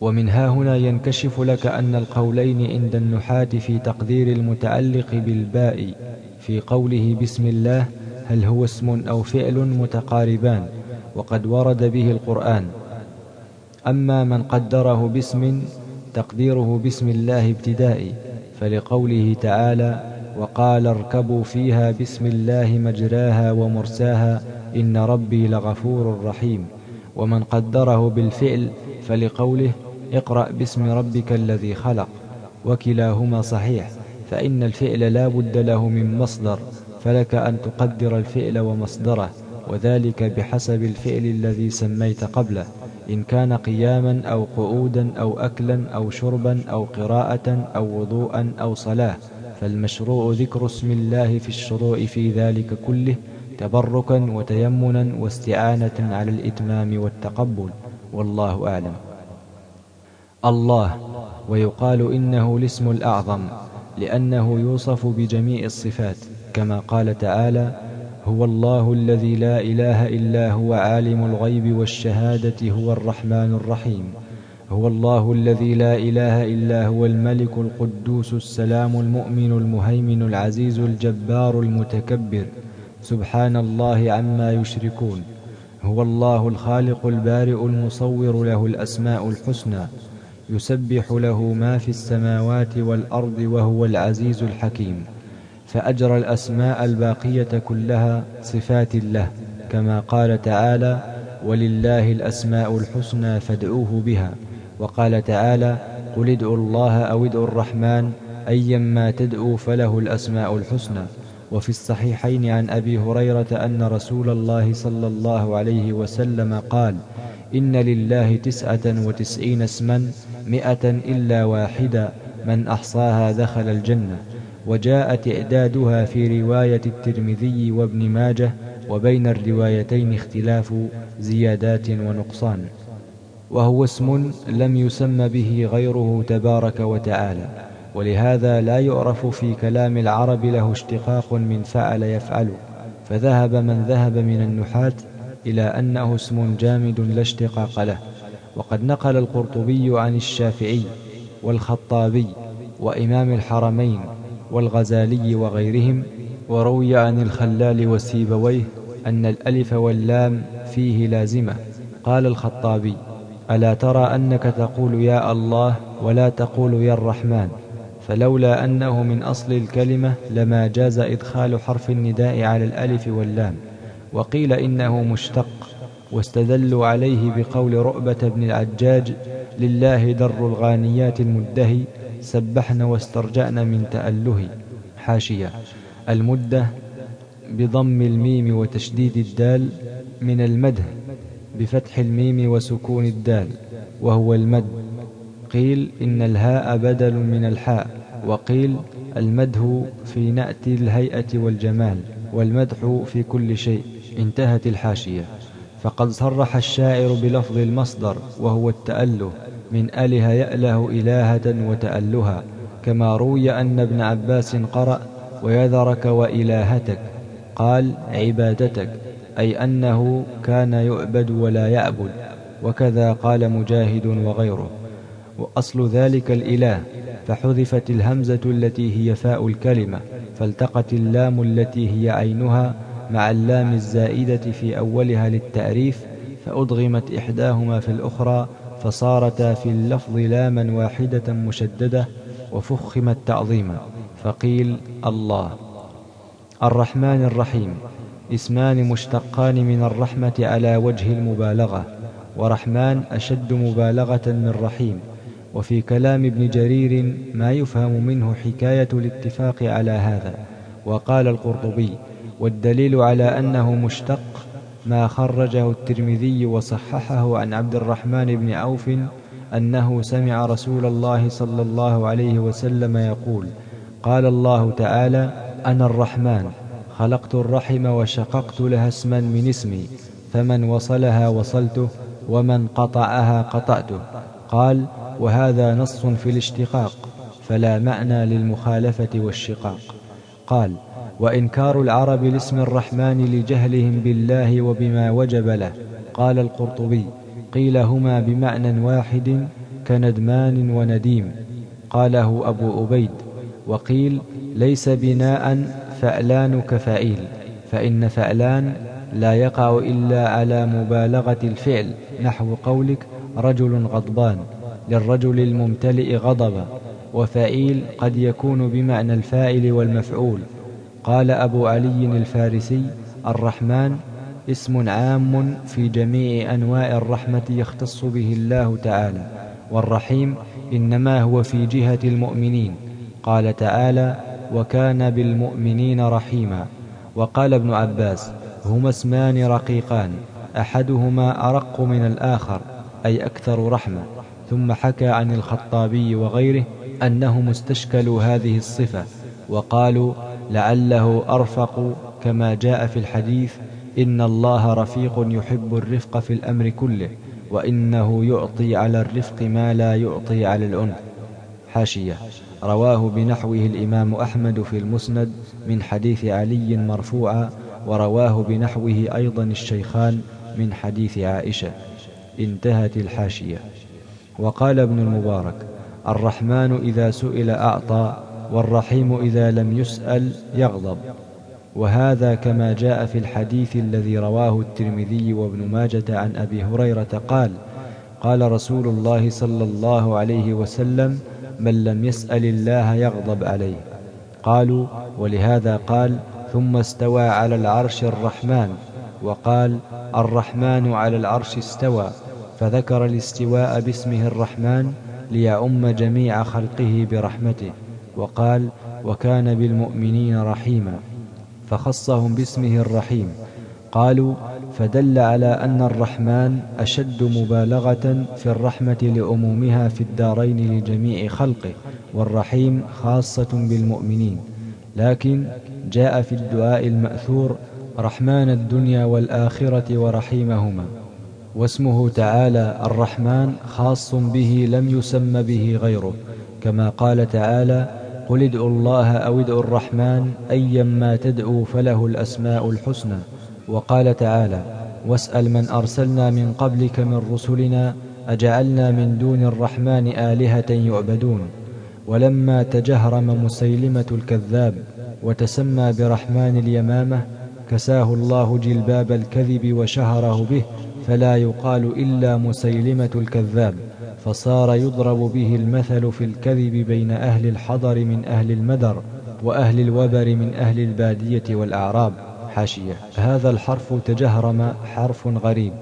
ومن ها هنا ينكشف لك أن القولين عند النحاة في تقدير المتعلق بالباء في قوله بسم الله هل هو اسم أو فعل متقاربان وقد ورد به القرآن. أما من قدره باسم تقديره بسم الله ابتدائي فلقوله تعالى وقال اركبوا فيها بسم الله مجراها ومرساها إن ربي لغفور رحيم. ومن قدره بالفعل فلقوله اقرأ باسم ربك الذي خلق وكلاهما صحيح فإن الفعل لا بد له من مصدر. فلك أن تقدر الفعل ومصدره وذلك بحسب الفعل الذي سميت قبله إن كان قياما أو قعودا أو أكلا أو شربا أو قراءة أو وضوءا أو صلاة. فالمشروع ذكر اسم الله في الشروع في ذلك كله تبركا وتيمنا واستعانة على الإتمام والتقبل. والله أعلم. الله ويقال إنه الاسم الأعظم لأنه يوصف بجميع الصفات. كما قال تعالى هو الله الذي لا إله إلا هو عالم الغيب والشهادة هو الرحمن الرحيم. هو الله الذي لا إله إلا هو الملك القدوس السلام المؤمن المهيمن العزيز الجبار المتكبر. سبحان الله عما يشركون. هو الله الخالق البارئ المصور له الأسماء الحسنى. يسبح له ما في السماوات والأرض وهو العزيز الحكيم. فأجرى الأسماء الباقية كلها صفات له كما قال تعالى ولله الأسماء الحسنى فادعوه بها وقال تعالى قل ادعوا الله أو ادعوا الرحمن أيما تدعوا فله الأسماء الحسنى وفي الصحيحين عن أبي هريرة أن رسول الله صلى الله عليه وسلم قال إن لله تسعة وتسعين اسما مئة إلا واحدا من أحصاها دخل الجنة وجاء تعدادها في رواية الترمذي وابن ماجه وبين الروايتين اختلاف زيادات ونقصان. وهو اسم لم يسم به غيره تبارك وتعالى. ولهذا لا يعرف في كلام العرب له اشتقاق من فعل يفعل. فذهب من ذهب من النحاة إلى أنه اسم جامد لا اشتقاق له. وقد نقل القرطبي عن الشافعي والخطابي وإمام الحرمين والغزالي وغيرهم وروي عن الخلال وسيبويه أن الألف واللام فيه لازمة. قال الخطابي ألا ترى أنك تقول يا الله ولا تقول يا الرحمن؟ فلولا أنه من أصل الكلمة لما جاز إدخال حرف النداء على الألف واللام. وقيل إنه مشتق واستدلوا عليه بقول رؤبة بن العجاج لله در الغانيات المدهي سبحن واسترجعن من تأله. حاشية. المدة بضم الميم وتشديد الدال من المده بفتح الميم وسكون الدال. وهو المد. قيل إن الهاء بدل من الحاء. وقيل المده في نأت الهيئة والجمال. والمدح في كل شيء. انتهت الحاشية. فقد صرح الشاعر بلفظ المصدر. وهو التأله. من أله يأله إلهة وتألها كما روي أن ابن عباس قرأ ويذرك وإلهتك قال عبادتك أي أنه كان يعبد ولا يعبد وكذا قال مجاهد وغيره وأصل ذلك الإله فحذفت الهمزة التي هي فاء الكلمة فالتقت اللام التي هي عينها مع اللام الزائدة في أولها للتعريف فأضغمت إحداهما في الأخرى فصارتا في اللفظ لاما واحدة مشددة وفخمت تعظيما. فقيل الله. الرحمن الرحيم. اسمان مشتقان من الرحمة على وجه المبالغة ورحمن أشد مبالغة من رحيم. وفي كلام ابن جرير ما يفهم منه حكاية الاتفاق على هذا. وقال القرطبي والدليل على أنه مشتق ما خرجه الترمذي وصححه عن عبد الرحمن بن عوف أنه سمع رسول الله صلى الله عليه وسلم يقول قال الله تعالى أنا الرحمن خلقت الرحم وشققت لها اسما من اسمي فمن وصلها وصلته ومن قطعها قطعته. قال وهذا نص في الاشتقاق فلا معنى للمخالفة والشقاق. قال وإنكار العرب لاسم الرحمن لجهلهم بالله وبما وجب له. قال القرطبي قيل هما بمعنى واحد كندمان ونديم. قاله أبو أبيد وقيل ليس بناء فألان كفائيل فإن فألان لا يقع إلا على مبالغة الفعل نحو قولك رجل غضبان للرجل الممتلئ غضبا وفائيل قد يكون بمعنى الفاعل والمفعول. قال أبو علي الفارسي الرحمن اسم عام في جميع أنواع الرحمة يختص به الله تعالى والرحيم إنما هو في جهة المؤمنين قال تعالى وكان بالمؤمنين رحيما وقال ابن عباس هما اسمان رقيقان أحدهما أرق من الآخر أي أكثر رحمة ثم حكى عن الخطابي وغيره أنهم استشكلوا هذه الصفة وقالوا لعله أرفق كما جاء في الحديث إن الله رفيق يحب الرفق في الأمر كله وإنه يعطي على الرفق ما لا يعطي على العنف. حاشية. رواه بنحوه الإمام أحمد في المسند من حديث علي مرفوعا ورواه بنحوه أيضا الشيخان من حديث عائشة. انتهت الحاشية. وقال ابن المبارك الرحمن إذا سئل أعطى والرحيم إذا لم يسأل يغضب. وهذا كما جاء في الحديث الذي رواه الترمذي وابن ماجة عن أبي هريرة قال قال رسول الله صلى الله عليه وسلم من لم يسأل الله يغضب عليه. قالوا ولهذا قال ثم استوى على العرش الرحمن. وقال الرحمن على العرش استوى. فذكر الاستواء باسمه الرحمن ليعم جميع خلقه برحمته. وقال وكان بالمؤمنين رحيما فخصهم باسمه الرحيم. قالوا فدل على أن الرحمن أشد مبالغة في الرحمة لعمومها في الدارين لجميع خلقه والرحيم خاصة بالمؤمنين. لكن جاء في الدعاء المأثور رحمن الدنيا والآخرة ورحيمهما. واسمه تعالى الرحمن خاص به لم يسم به غيره كما قال تعالى قل ادعوا الله أو ادعوا الرحمن أيما تدعوا فله الأسماء الحسنى. وقال تعالى واسأل من أرسلنا من قبلك من رسلنا أجعلنا من دون الرحمن آلهة يعبدون. ولما تجهرم مسيلمة الكذاب وتسمى برحمن اليمامة كساه الله جلباب الكذب وشهره به فلا يقال إلا مسيلمة الكذاب. فصار يضرب به المثل في الكذب بين أهل الحضر من أهل المدر وأهل الوبر من أهل البادية والأعراب. حاشية. هذا الحرف تجهرم حرف غريب.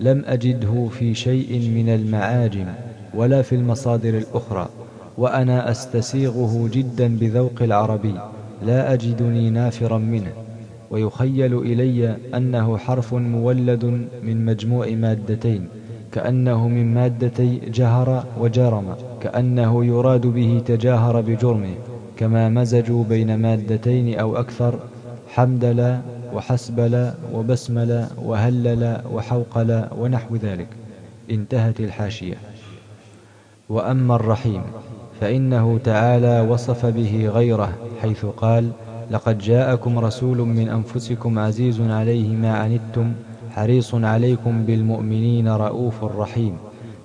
لم أجده في شيء من المعاجم ولا في المصادر الأخرى وأنا أستسيغه جدا بذوق العربي. لا أجدني نافرا منه. ويخيل إلي أنه حرف مولد من مجموع مادتين. كأنه من مادتي جهر وجرم كأنه يراد به تجاهر بجرمه كما مزجوا بين مادتين أو أكثر حمدل وحسبل وبسمل وهلل وحوقل ونحو ذلك. انتهت الحاشية. وأما الرحيم فإنه تعالى وصف به غيره حيث قال لقد جاءكم رسول من أنفسكم عزيز عليه ما عنتم حريص عليكم بالمؤمنين رؤوف رحيم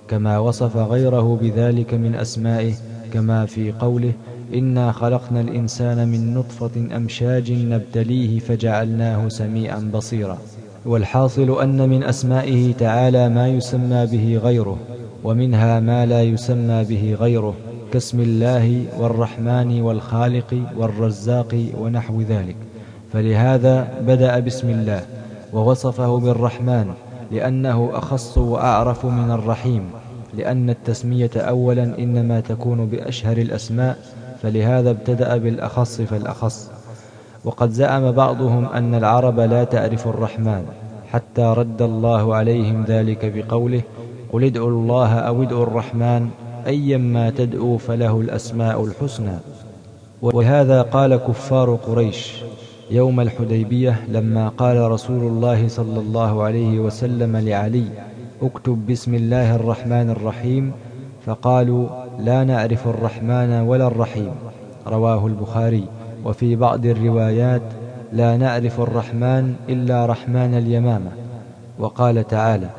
كما وصف غيره بذلك من أسمائه كما في قوله إنا خلقنا الإنسان من نطفة أمشاج نبتليه فجعلناه سميعا بصيرا والحاصل أن من أسمائه تعالى ما يسمى به غيره ومنها ما لا يسمى به غيره كاسم الله والرحمن والخالق والرزاق ونحو ذلك. فلهذا بدأ بسم الله ووصفه بالرحمن لأنه أخص وأعرف من الرحيم لأن التسمية أولا إنما تكون بأشهر الأسماء فلهذا ابتدأ بالأخص فالأخص. وقد زعم بعضهم أن العرب لا تعرف الرحمن حتى رد الله عليهم ذلك بقوله قل ادعوا الله أو ادعوا الرحمن أيما تدعوا فله الأسماء الحسنى. ولهذا قال كفار قريش. يوم الحديبية لما قال رسول الله صلى الله عليه وسلم لعلي اكتب بسم الله الرحمن الرحيم. فقالوا لا نعرف الرحمن ولا الرحيم. رواه البخاري. وفي بعض الروايات لا نعرف الرحمن إلا رحمن اليمامة. وقال تعالى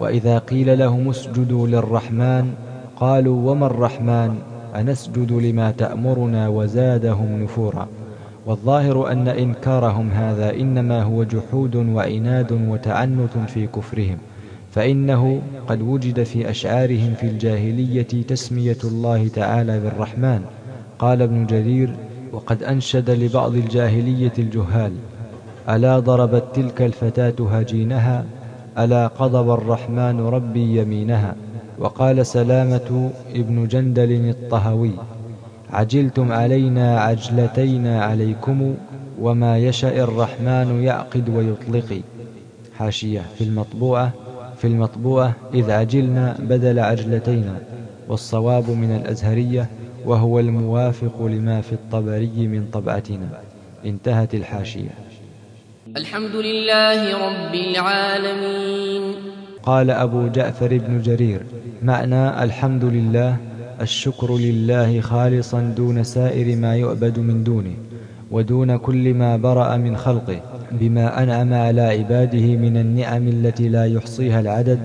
وإذا قيل لهم اسجدوا للرحمن قالوا وما الرحمن؟ أنسجد لما تأمرنا وزادهم نفورا. والظاهر أن إنكارهم هذا إنما هو جحود وعناد وتعنت في كفرهم فإنه قد وجد في أشعارهم في الجاهلية تسمية الله تعالى بالرحمن. قال ابن جرير وقد أنشد لبعض الجاهلية الجهال ألا ضربت تلك الفتاة هجينها؟ ألا قضب الرحمن ربي يمينها؟ وقال سلامة ابن جندل الطهوي عجلتم علينا عجلتينا عليكم وما يشأ الرحمن يعقد ويطلق. حاشية في المطبوعة في المطبوعة إذ عجلنا بدل عجلتينا والصواب من الأزهرية وهو الموافق لما في الطبري من طبعتنا. انتهت الحاشية. الحمد لله رب العالمين. قال أبو جعفر بن جرير معنى الحمد لله الشكر لله خالصا دون سائر ما يعبد من دونه ودون كل ما برأ من خلقه بما أنعم على عباده من النعم التي لا يحصيها العدد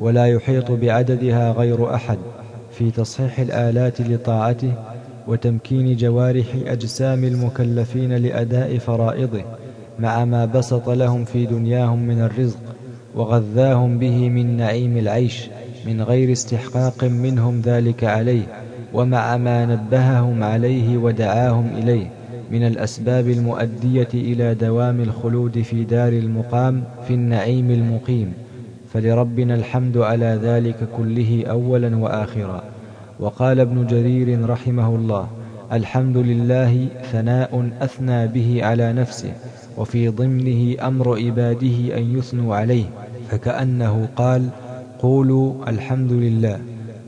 ولا يحيط بعددها غير أحد في تصحيح الآلات لطاعته وتمكين جوارح أجسام المكلفين لأداء فرائضه مع ما بسط لهم في دنياهم من الرزق وغذاهم به من نعيم العيش. من غير استحقاق منهم ذلك عليه ومع ما نبههم عليه ودعاهم إليه من الأسباب المؤدية إلى دوام الخلود في دار المقام في النعيم المقيم. فلربنا الحمد على ذلك كله أولا وآخرا. وقال ابن جرير رحمه الله الحمد لله ثناء أثنى به على نفسه وفي ضمنه أمر عباده أن يثنوا عليه. فكأنه قال قولوا الحمد لله.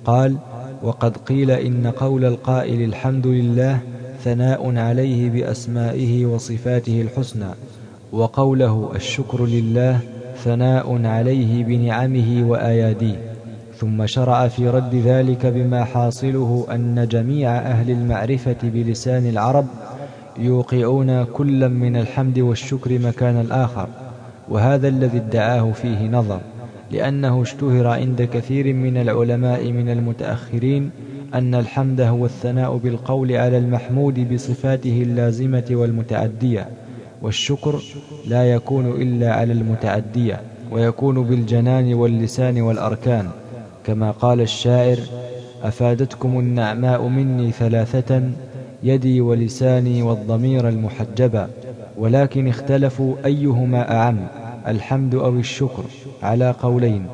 قال وقد قيل إن قول القائل الحمد لله ثناء عليه بأسمائه وصفاته الحسنى وقوله الشكر لله ثناء عليه بنعمه وآياديه. ثم شرع في رد ذلك بما حاصله أن جميع أهل المعرفة بلسان العرب يوقعون كلا من الحمد والشكر مكان الآخر وهذا الذي ادعاه فيه نظر. لأنه اشتهر عند كثير من العلماء من المتأخرين أن الحمد هو الثناء بالقول على المحمود بصفاته اللازمة والمتعدية والشكر لا يكون إلا على المتعدية ويكون بالجنان واللسان والأركان. كما قال الشاعر أفادتكم النعماء مني ثلاثة يدي ولساني والضمير المحجبا ولكن اختلفوا أيهما أعم. الحمد أو الشكر على قولين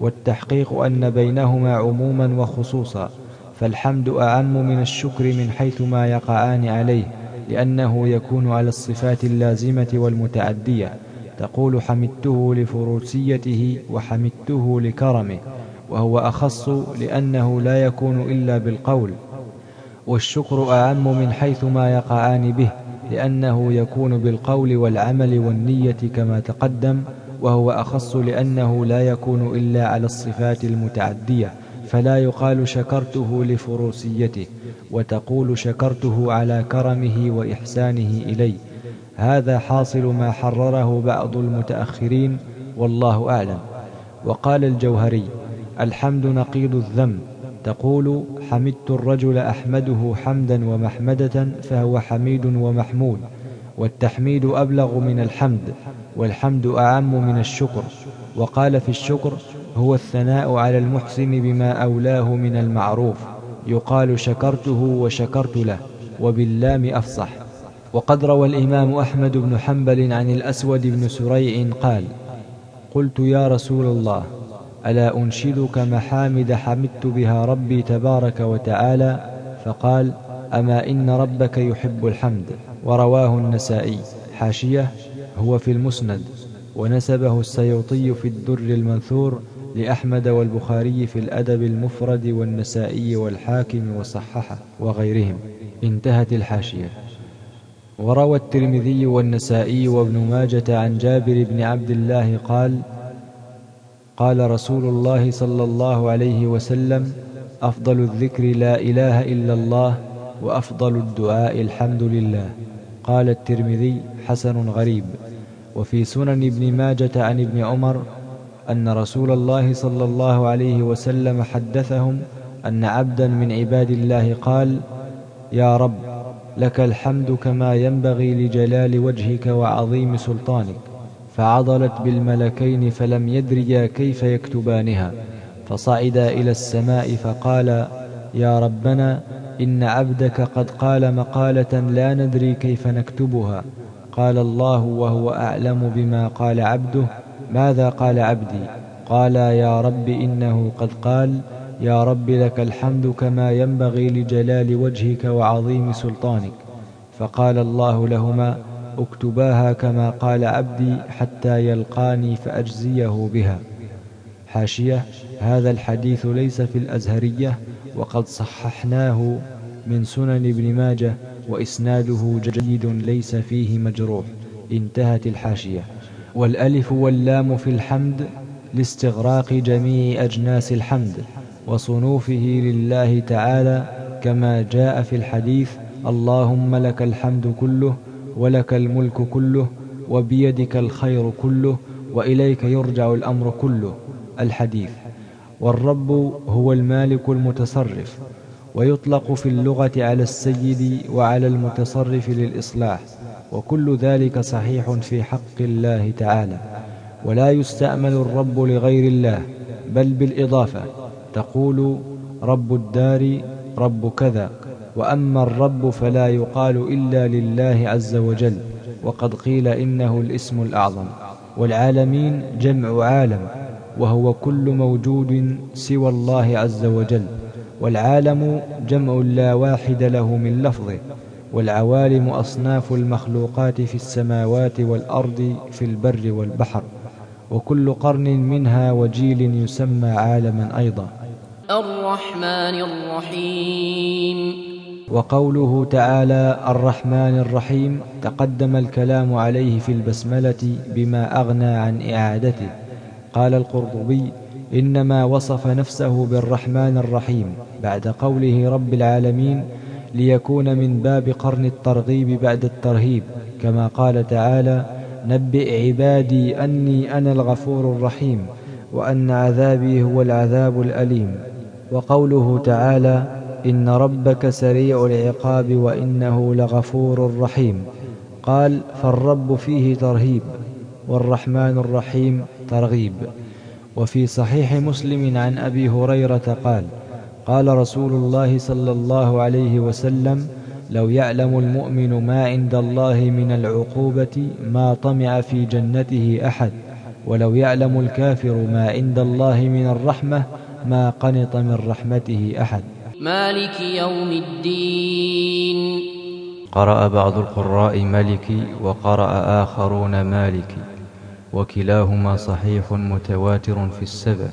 والتحقيق أن بينهما عموما وخصوصا فالحمد أعم من الشكر من حيث ما يقعان عليه لأنه يكون على الصفات اللازمة والمتعدية تقول حمدته لفروسيته وحمدته لكرمه وهو أخص لأنه لا يكون إلا بالقول والشكر أعم من حيث ما يقعان به لأنه يكون بالقول والعمل والنية كما تقدم وهو أخص لأنه لا يكون إلا على الصفات المتعدية فلا يقال شكرته لفروسيته وتقول شكرته على كرمه وإحسانه إلي هذا حاصل ما حرره بعض المتأخرين والله أعلم. وقال الجوهري الحمد نقيض الذم تقول حمدت الرجل أحمده حمدا ومحمدة فهو حميد ومحمود والتحميد أبلغ من الحمد والحمد أعم من الشكر وقال في الشكر هو الثناء على المحسن بما أولاه من المعروف يقال شكرته وشكرت له وباللام أفصح. وقد روى الإمام أحمد بن حنبل عن الأسود بن سريع قال قلت يا رسول الله ألا أنشدك محامد حمدت بها ربي تبارك وتعالى؟ فقال أما إن ربك يحب الحمد؟ ورواه النسائي. حاشية هو في المسند. ونسبه السيوطي في الدر المنثور لأحمد والبخاري في الأدب المفرد والنسائي والحاكم وصححه وغيرهم. انتهت الحاشية. وروى الترمذي والنسائي وابن ماجة عن جابر بن عبد الله قال قال رسول الله صلى الله عليه وسلم أفضل الذكر لا إله إلا الله وأفضل الدعاء الحمد لله. قال الترمذي حسن غريب. وفي سنن ابن ماجة عن ابن عمر أن رسول الله صلى الله عليه وسلم حدثهم أن عبدا من عباد الله قال يا رب لك الحمد كما ينبغي لجلال وجهك وعظيم سلطانك. فعضلت بالملكين فلم يدريا كيف يكتبانها. فصعدا إلى السماء فقال يا ربنا إن عبدك قد قال مقالة لا ندري كيف نكتبها. قال الله وهو أعلم بما قال عبده. ماذا قال عبدي؟ قال يا رب إنه قد قال يا رب لك الحمد كما ينبغي لجلال وجهك وعظيم سلطانك. فقال الله لهما أكتباها كما قال عبدي حتى يلقاني فأجزيه بها. حاشية هذا الحديث ليس في الأزهرية وقد صححناه من سنن ابن ماجه وإسناده جيد ليس فيه مجروح. انتهت الحاشية. والألف واللام في الحمد لاستغراق جميع أجناس الحمد وصنوفه لله تعالى كما جاء في الحديث اللهم لك الحمد كله ولك الملك كله وبيدك الخير كله وإليك يرجع الأمر كله. الحديث والرب هو المالك المتصرف ويطلق في اللغة على السيد وعلى المتصرف للإصلاح وكل ذلك صحيح في حق الله تعالى. ولا يستعمل الرب لغير الله بل بالإضافة تقول رب الدار رب كذا. وأما الرب فلا يقال إلا لله عز وجل وقد قيل إنه الاسم الأعظم. والعالمين جمع عالم وهو كل موجود سوى الله عز وجل. والعالم جمع لا واحد له من لفظه والعوالم أصناف المخلوقات في السماوات والأرض في البر والبحر. وكل قرن منها وجيل يسمى عالما أيضا. الرحمن الرحيم. وقوله تعالى الرحمن الرحيم تقدم الكلام عليه في البسملة بما أغنى عن إعادته. قال القرطبي إنما وصف نفسه بالرحمن الرحيم بعد قوله رب العالمين ليكون من باب قرن الترغيب بعد الترهيب كما قال تعالى نبئ عبادي أني أنا الغفور الرحيم وأن عذابي هو العذاب الأليم. وقوله تعالى إن ربك سريع العقاب وإنه لغفور رحيم. قال فالرب فيه ترهيب والرحمن الرحيم ترغيب. وفي صحيح مسلم عن أبي هريرة قال قال رسول الله صلى الله عليه وسلم لو يعلم المؤمن ما عند الله من العقوبة ما طمع في جنته أحد ولو يعلم الكافر ما عند الله من الرحمة ما قنط من رحمته أحد. مالك يوم الدين. قرأ بعض القراء ملكي وقرأ آخرون مالكي وكلاهما صحيح متواتر في السبع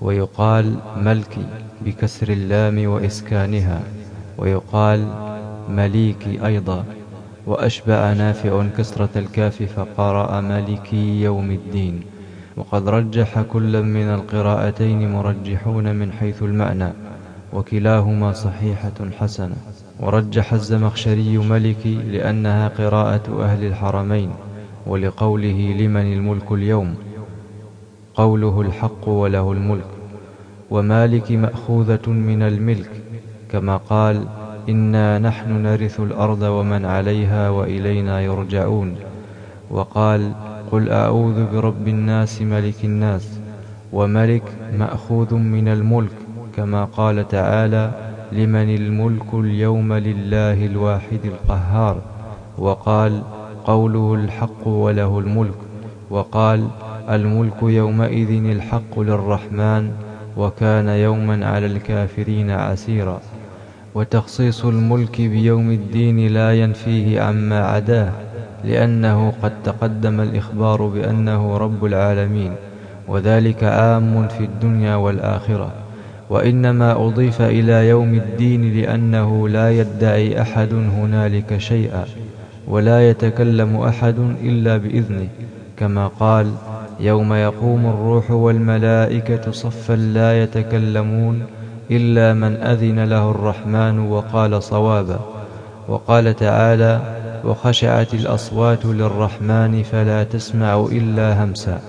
ويقال ملكي بكسر اللام وإسكانها ويقال مليكي أيضا وأشبع نافع كسرة الكاف فقرأ ملكي يوم الدين. وقد رجح كل من القراءتين مرجحون من حيث المعنى. وكلاهما صحيحة حسنة. ورجح الزمخشري ملكي لأنها قراءة أهل الحرمين ولقوله لمن الملك اليوم؟ قوله الحق وله الملك. ومالك مأخوذة من الملك كما قال إنا نحن نرث الأرض ومن عليها وإلينا يرجعون وقال قل أعوذ برب الناس ملك الناس وملك مأخوذ من الملك كما قال تعالى لمن الملك اليوم لله الواحد القهار. وقال قوله الحق وله الملك. وقال الملك يومئذ الحق للرحمن وكان يوما على الكافرين عسيرا. وتخصيص الملك بيوم الدين لا ينفيه عما عداه لأنه قد تقدم الإخبار بأنه رب العالمين. وذلك عام في الدنيا والآخرة. وإنما أضيف إلى يوم الدين لأنه لا يدعي أحد هنالك شيئا ولا يتكلم أحد إلا بإذنه كما قال يوم يقوم الروح والملائكة صفا لا يتكلمون إلا من أذن له الرحمن وقال صوابا وقال تعالى وخشعت الأصوات للرحمن فلا تسمع إلا همسا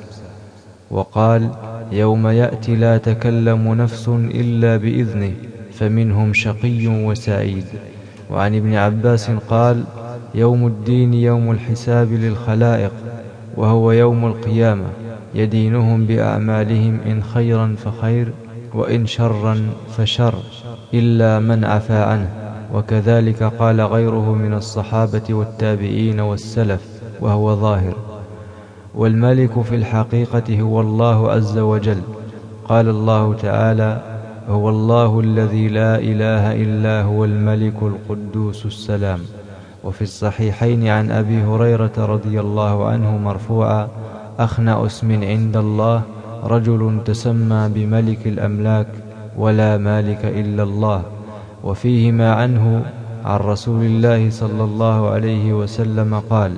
وقال يوم يأتي لا تكلم نفس إلا بإذنه فمنهم شقي وسعيد. وعن ابن عباس قال يوم الدين يوم الحساب للخلائق وهو يوم القيامة. يدينهم بأعمالهم إن خيرا فخير وإن شرا فشر إلا من عفى عنه. وكذلك قال غيره من الصحابة والتابعين والسلف وهو ظاهر. والملك في الحقيقة هو الله عز وجل. قال الله تعالى هو الله الذي لا إله إلا هو الملك القدوس السلام. وفي الصحيحين عن أبي هريرة رضي الله عنه مرفوعا أخنأ اسم عند الله رجل تسمى بملك الأملاك ولا مالك إلا الله. وفيهما عنه عن رسول الله صلى الله عليه وسلم قال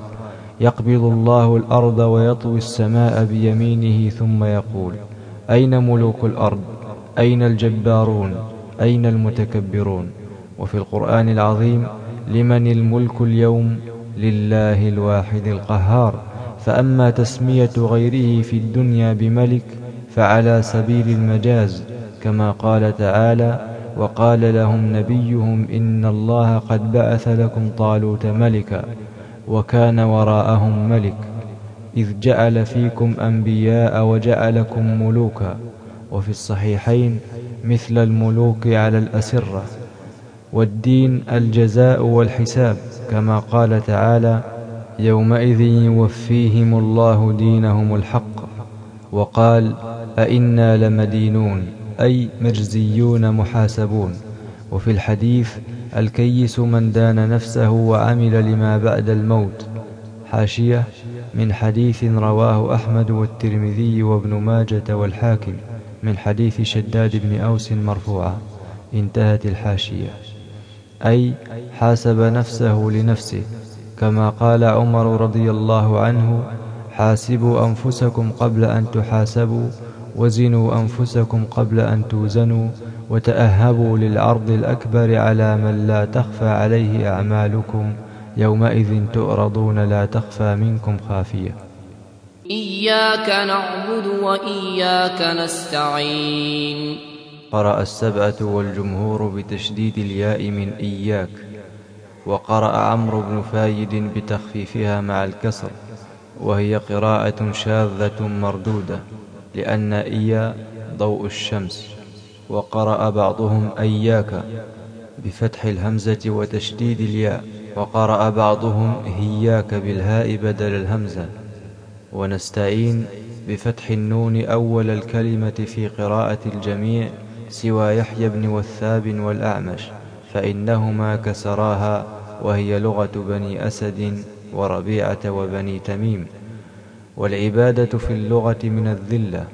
يقبض الله الأرض ويطوي السماء بيمينه ثم يقول أين ملوك الأرض؟ أين الجبارون؟ أين المتكبرون؟ وفي القرآن العظيم لمن الملك اليوم؟ لله الواحد القهار. فأما تسمية غيره في الدنيا بملك فعلى سبيل المجاز كما قال تعالى وقال لهم نبيهم إن الله قد بعث لكم طالوت ملكا. وكان وراءهم ملك إذ جعل فيكم أنبياء وجعلكم ملوكا وفي الصحيحين مثل الملوك على الأسرة والدين الجزاء والحساب كما قال تعالى يومئذ يوفيهم الله دينهم الحق وقال أئنا لمدينون أي مجزيون محاسبون. وفي الحديث الكيس من دان نفسه وعمل لما بعد الموت. حاشية من حديث رواه أحمد والترمذي وابن ماجة والحاكم من حديث شداد بن أوس مرفوعا انتهت الحاشية. أي حاسب نفسه لنفسه كما قال عمر رضي الله عنه حاسبوا أنفسكم قبل أن تحاسبوا وزنوا أنفسكم قبل أن توزنوا وتأهبوا للعرض الأكبر على من لا تخفى عليه أعمالكم يومئذ تؤرضون لا تخفى منكم خافية. إياك نعبد وإياك نستعين. قرأ السبعة والجمهور بتشديد الياء من إياك وقرأ عمرو بن فايد بتخفيفها مع الكسر وهي قراءة شاذة مردودة. لأن إيا ضوء الشمس وقرأ بعضهم أياك بفتح الهمزة وتشديد الياء وقرأ بعضهم هياك بالهاء بدل الهمزة. ونستعين بفتح النون أول الكلمة في قراءة الجميع سوى يحيى بن وثاب والأعمش فإنهما كسراها وهي لغة بني أسد وربيعة وبني تميم. والعبادة في اللغة من الذلة.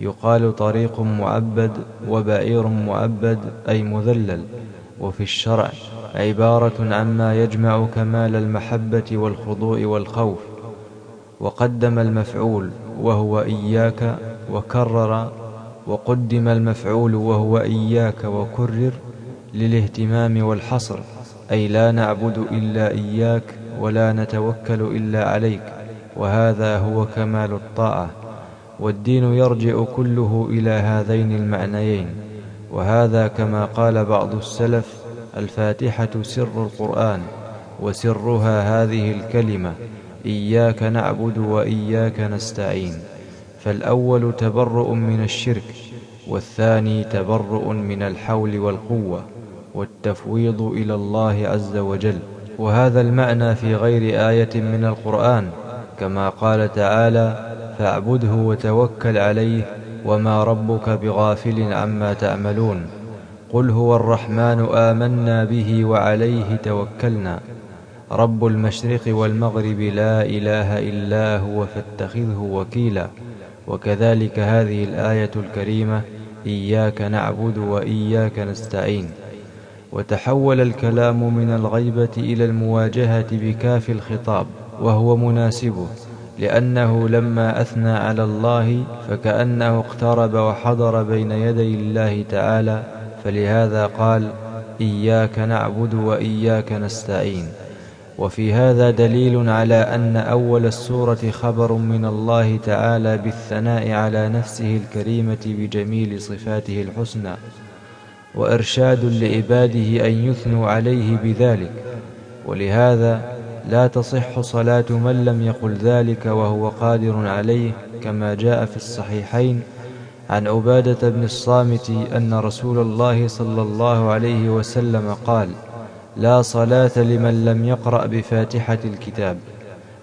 يقال طريق معبد وبعير معبد أي مذلل. وفي الشرع عبارة عما يجمع كمال المحبة والخضوع والخوف. وقدم المفعول وهو إياك وكرر وقدم المفعول وهو إياك وكرر للاهتمام والحصر. أي لا نعبد إلا إياك ولا نتوكل إلا عليك. وهذا هو كمال الطاعة والدين يرجع كله إلى هذين المعنيين. وهذا كما قال بعض السلف الفاتحة سر القرآن وسرها هذه الكلمة إياك نعبد وإياك نستعين. فالأول تبرؤ من الشرك والثاني تبرؤ من الحول والقوة والتفويض إلى الله عز وجل. وهذا المعنى في غير آية من القرآن. كما قال تعالى فاعبده وتوكل عليه وما ربك بغافل عما تعملون. قل هو الرحمن آمنا به وعليه توكلنا. رب المشرق والمغرب لا إله إلا هو فاتخذه وكيلا. وكذلك هذه الآية الكريمة إياك نعبد وإياك نستعين. وتحول الكلام من الغيبة إلى المواجهة بكاف الخطاب. وهو مناسبه لأنه لما أثنى على الله فكأنه اقترب وحضر بين يدي الله تعالى فلهذا قال إياك نعبد وإياك نستعين. وفي هذا دليل على أن أول السورة خبر من الله تعالى بالثناء على نفسه الكريمة بجميل صفاته الحسنى وإرشاد لعباده أن يثنوا عليه بذلك. ولهذا لا تصح صلاة من لم يقل ذلك وهو قادر عليه كما جاء في الصحيحين عن عبادة بن الصامت أن رسول الله صلى الله عليه وسلم قال لا صلاة لمن لم يقرأ بفاتحة الكتاب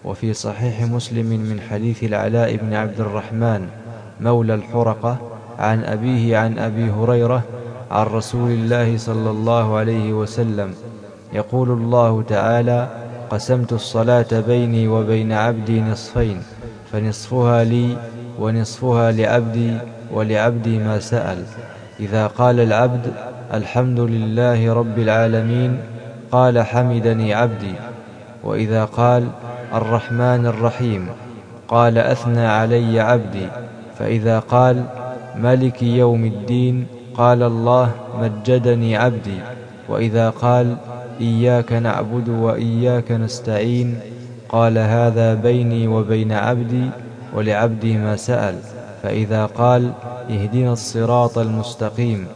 وفي صحيح مسلم من حديث العلاء بن عبد الرحمن مولى الحرقة عن أبيه عن أبي هريرة عن رسول الله صلى الله عليه وسلم يقول الله تعالى قسمت الصلاة بيني وبين عبدي نصفين فنصفها لي ونصفها لعبدي ولعبدي ما سأل. إذا قال العبد الحمد لله رب العالمين قال حمدني عبدي. وإذا قال الرحمن الرحيم قال أثنى علي عبدي. فإذا قال ملك يوم الدين قال الله مجدني عبدي. وإذا قال إياك نعبد وإياك نستعين. قال هذا بيني وبين عبدي ولعبدي ما سأل. فإذا قال اهدنا الصراط المستقيم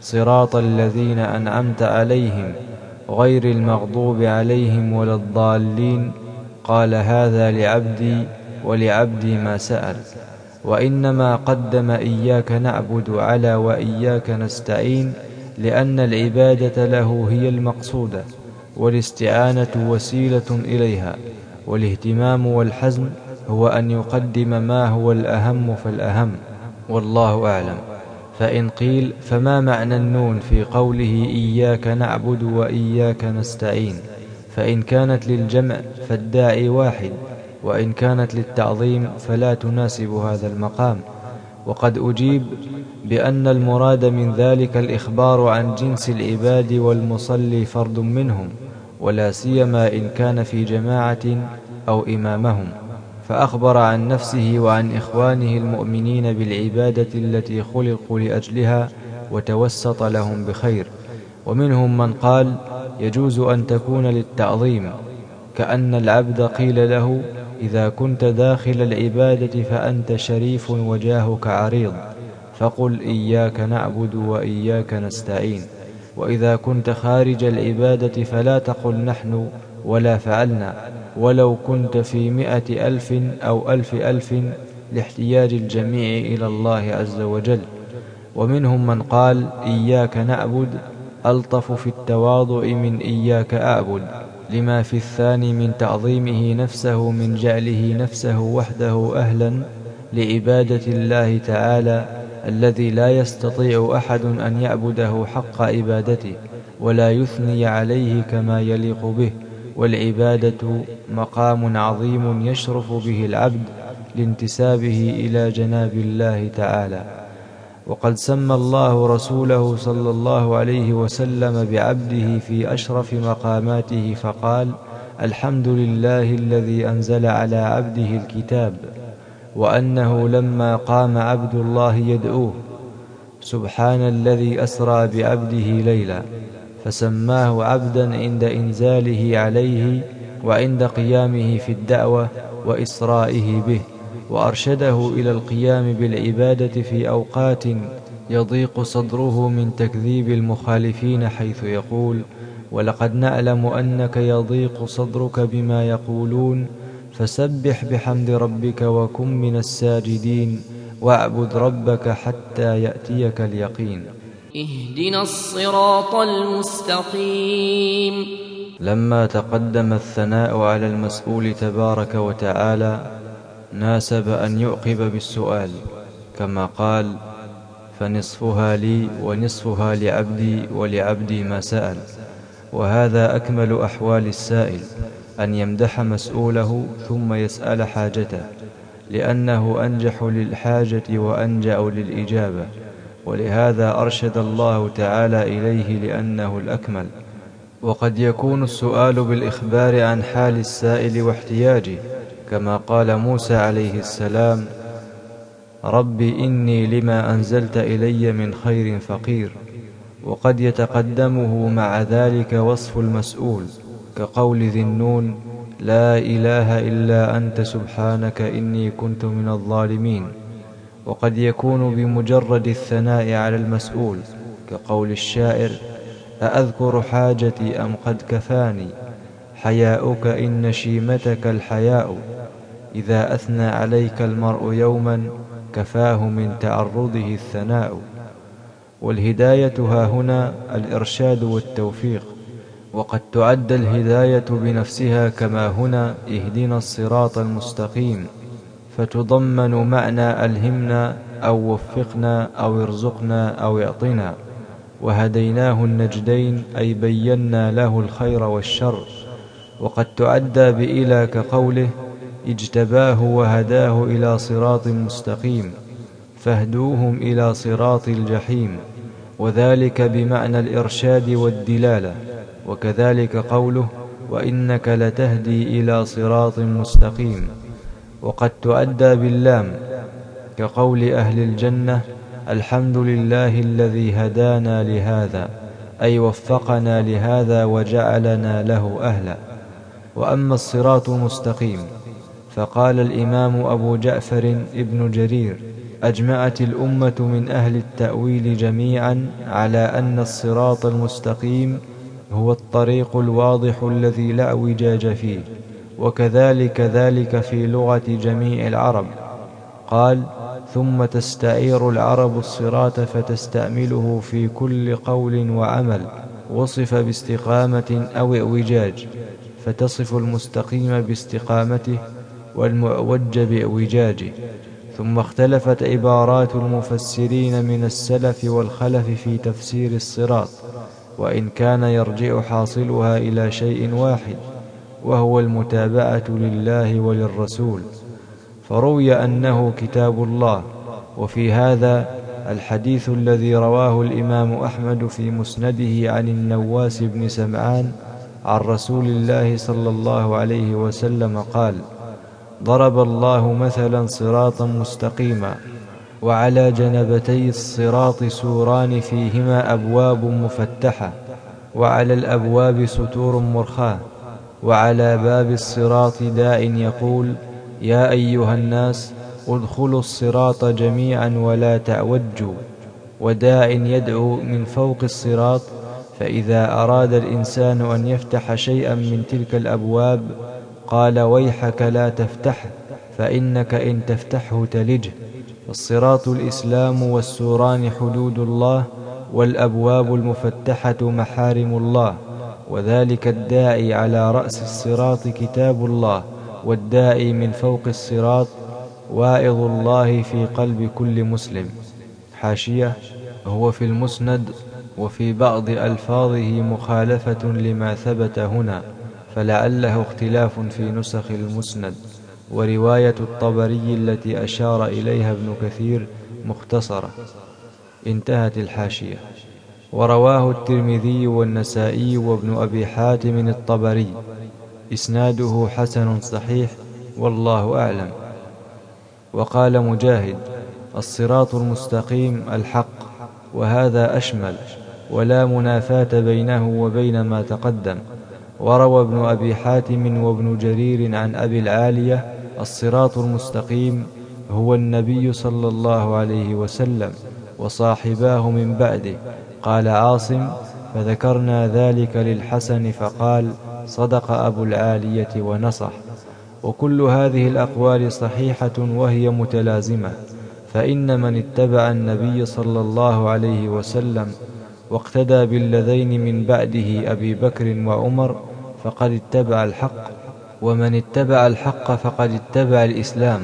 صراط الذين أنعمت عليهم غير المغضوب عليهم ولا الضالين. قال هذا لعبدي ولعبدي ما سأل. وإنما قدم إياك نعبد على وإياك نستعين. لأن العبادة له هي المقصودة والاستعانة وسيلة إليها والاهتمام والحزم هو أن يقدم ما هو الأهم فالأهم والله أعلم. فإن قيل فما معنى النون في قوله إياك نعبد وإياك نستعين؟ فإن كانت للجمع فالداعي واحد وإن كانت للتعظيم فلا تناسب هذا المقام. وقد أجيب بأن المراد من ذلك الإخبار عن جنس العباد والمصلي فرد منهم ولا سيما إن كان في جماعة أو إمامهم. فأخبر عن نفسه وعن إخوانه المؤمنين بالعبادة التي خلقوا لأجلها وتوسط لهم بخير. ومنهم من قال يجوز أن تكون للتعظيم كأن العبد قيل له إذا كنت داخل العبادة فأنت شريف وجاهك عريض. فقل إياك نعبد وإياك نستعين. وإذا كنت خارج العبادة فلا تقل نحن ولا فعلنا. ولو كنت في مئة ألف أو ألف ألف لاحتياج الجميع إلى الله عز وجل. ومنهم من قال إياك نعبد ألطف في التواضع من إياك أعبد. لما في الثاني من تعظيمه نفسه من جعله نفسه وحده أهلا لعبادة الله تعالى الذي لا يستطيع أحد أن يعبده حق عبادته ولا يثني عليه كما يليق به والعبادة مقام عظيم يشرف به العبد لانتسابه إلى جناب الله تعالى. وقد سمى الله رسوله صلى الله عليه وسلم بعبده في أشرف مقاماته فقال الحمد لله الذي أنزل على عبده الكتاب وأنه لما قام عبد الله يدعوه سبحان الذي أسرى بعبده ليلا فسماه عبدا عند إنزاله عليه وعند قيامه في الدعوة وإسرائه به وأرشده إلى القيام بالعبادة في أوقات يضيق صدره من تكذيب المخالفين حيث يقول ولقد نعلم أنك يضيق صدرك بما يقولون فسبح بحمد ربك وكن من الساجدين واعبد ربك حتى يأتيك اليقين. اهدنا الصراط المستقيم. لما تقدم الثناء على المسؤول تبارك وتعالى ناسب أن يعقب بالسؤال كما قال فنصفها لي ونصفها لعبدي ولعبدي ما سأل وهذا أكمل أحوال السائل. أن يمدح مسؤوله ثم يسأل حاجته لأنه أنجح للحاجة وأنجأ للإجابة ولهذا أرشد الله تعالى إليه لأنه الأكمل. وقد يكون السؤال بالإخبار عن حال السائل واحتياجه كما قال موسى عليه السلام رب إني لما أنزلت إلي من خير فقير وقد يتقدمه مع ذلك وصف المسؤول كقول ذي النون لا إله إلا أنت سبحانك إني كنت من الظالمين. وقد يكون بمجرد الثناء على المسؤول كقول الشاعر أأذكر حاجتي أم قد كفاني؟ حياؤك إن شيمتك الحياء. إذا أثنى عليك المرء يوما كفاه من تعرضه الثناء. والهداية ها هنا الإرشاد والتوفيق. وقد تعد الهداية بنفسها كما هنا اهدنا الصراط المستقيم فتضمن معنى ألهمنا أو وفقنا أو ارزقنا أو اعطنا وهديناه النجدين أي بينا له الخير والشر وقد تعدى بإلى كقوله اجتباه وهداه إلى صراط مستقيم فاهدوهم إلى صراط الجحيم وذلك بمعنى الإرشاد والدلالة وكذلك قوله وإنك لتهدي إلى صراط مستقيم وقد تؤدى باللام كقول أهل الجنة الحمد لله الذي هدانا لهذا أي وفقنا لهذا وجعلنا له أهلا وأما الصراط المستقيم فقال الإمام أبو جعفر ابن جرير أجمعت الأمة من أهل التأويل جميعا على أن الصراط المستقيم هو الطريق الواضح الذي لا اعوجاج فيه وكذلك ذلك في لغة جميع العرب. قال ثم تستعير العرب الصراط فتستعمله في كل قول وعمل وصف باستقامة أو إعوجاج فتصف المستقيم باستقامته والمعوج بإعوجاجه. ثم اختلفت عبارات المفسرين من السلف والخلف في تفسير الصراط. وإن كان يرجع حاصلها إلى شيء واحد وهو المتابعة لله وللرسول. فروي أنه كتاب الله وفي هذا الحديث الذي رواه الإمام أحمد في مسنده عن النواس بن سمعان عن رسول الله صلى الله عليه وسلم قال ضرب الله مثلا صراطا مستقيما وعلى جنبتي الصراط سوران فيهما أبواب مفتحة وعلى الأبواب ستور مرخاة وعلى باب الصراط داع يقول يا أيها الناس ادخلوا الصراط جميعا ولا تعوجوا وداع يدعو من فوق الصراط فإذا أراد الإنسان أن يفتح شيئا من تلك الأبواب قال ويحك لا تفتح فإنك إن تفتحه تلجه. الصراط الإسلام والسوران حدود الله والأبواب المفتحة محارم الله وذلك الداعي على رأس الصراط كتاب الله والداعي من فوق الصراط واعظ الله في قلب كل مسلم. حاشية هو في المسند وفي بعض ألفاظه مخالفة لما ثبت هنا فلعله اختلاف في نسخ المسند. ورواية الطبري التي أشار إليها ابن كثير مختصرة. انتهت الحاشية. ورواه الترمذي والنسائي وابن أبي حاتم الطبري. إسناده حسن صحيح والله أعلم. وقال مجاهد الصراط المستقيم الحق وهذا أشمل ولا منافاة بينه وبين ما تقدم. وروى ابن أبي حاتم وابن جرير عن أبي العالية الصراط المستقيم هو النبي صلى الله عليه وسلم وصاحباه من بعده. قال عاصم فذكرنا ذلك للحسن فقال صدق أبو العالية ونصح وكل هذه الأقوال صحيحة وهي متلازمة فإن من اتبع النبي صلى الله عليه وسلم واقتدى بالذين من بعده أبي بكر وعمر فقد اتبع الحق. ومن اتبع الحق فقد اتبع الإسلام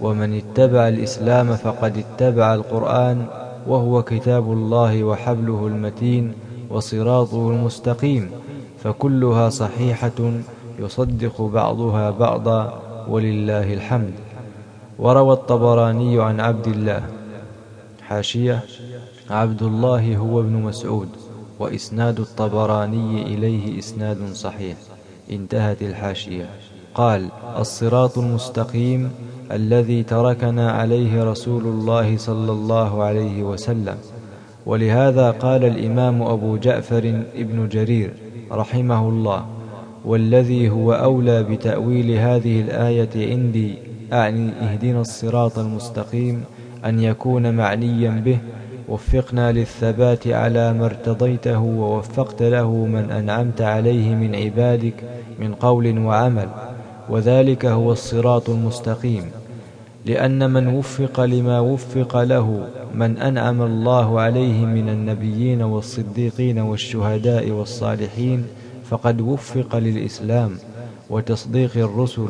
ومن اتبع الإسلام فقد اتبع القرآن وهو كتاب الله وحبله المتين وصراطه المستقيم فكلها صحيحة يصدق بعضها بعضا ولله الحمد. وروى الطبراني عن عبد الله حاشية عبد الله هو ابن مسعود وإسناد الطبراني إليه إسناد صحيح. انتهت الحاشية. قال الصراط المستقيم الذي تركنا عليه رسول الله صلى الله عليه وسلم. ولهذا قال الإمام أبو جعفر ابن جرير رحمه الله والذي هو أولى بتأويل هذه الآية عندي أعني اهدنا الصراط المستقيم أن يكون معنيا به وفقنا للثبات على ما ارتضيته ووفقت له من أنعمت عليه من عبادك من قول وعمل وذلك هو الصراط المستقيم. لأن من وفق لما وفق له من أنعم الله عليه من النبيين والصديقين والشهداء والصالحين فقد وفق للإسلام وتصديق الرسل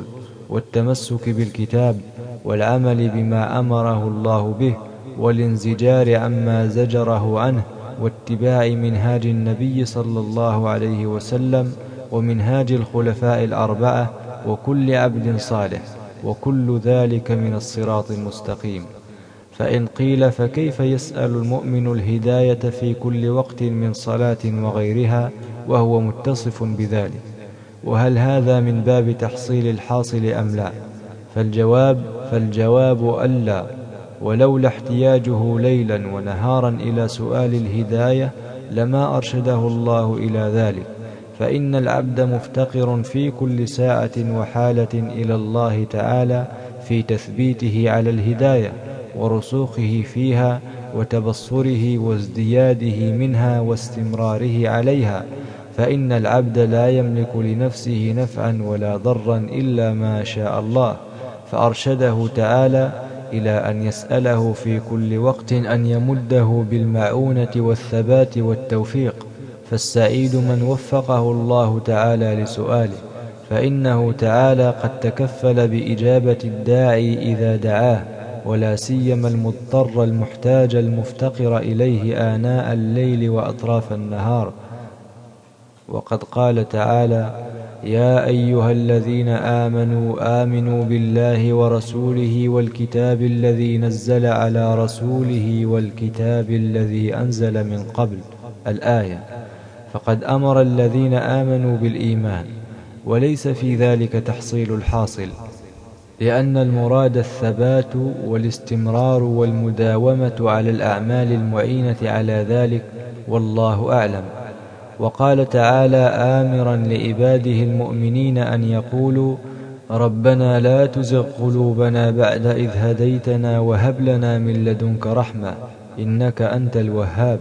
والتمسك بالكتاب والعمل بما أمره الله به. والانزجار عما زجره عنه واتباع منهاج النبي صلى الله عليه وسلم ومنهاج الخلفاء الأربعة وكل عبد صالح وكل ذلك من الصراط المستقيم. فإن قيل فكيف يسأل المؤمن الهداية في كل وقت من صلاة وغيرها وهو متصف بذلك؟ وهل هذا من باب تحصيل الحاصل أم لا؟ فالجواب فالجواب ألا. ولولا احتياجه ليلا ونهارا إلى سؤال الهداية لما أرشده الله إلى ذلك. فإن العبد مفتقر في كل ساعة وحالة إلى الله تعالى في تثبيته على الهداية ورسوخه فيها وتبصره وازدياده منها واستمراره عليها. فإن العبد لا يملك لنفسه نفعا ولا ضرا إلا ما شاء الله. فأرشده تعالى إلى أن يسأله في كل وقت أن يمده بالمعونة والثبات والتوفيق فالسعيد من وفقه الله تعالى لسؤاله فإنه تعالى قد تكفل بإجابة الداعي إذا دعاه ولا سيما المضطر المحتاج المفتقر إليه آناء الليل وأطراف النهار. وقد قال تعالى يا أيها الذين آمنوا آمنوا بالله ورسوله والكتاب الذي نزل على رسوله والكتاب الذي أنزل من قبل الآية فقد أمر الذين آمنوا بالإيمان وليس في ذلك تحصيل الحاصل لأن المراد الثبات والاستمرار والمداومة على الأعمال المعينة على ذلك والله أعلم. وقال تعالى آمرا لعباده المؤمنين أن يقولوا ربنا لا تزغ قلوبنا بعد إذ هديتنا وهب لنا من لدنك رحمة إنك أنت الوهاب.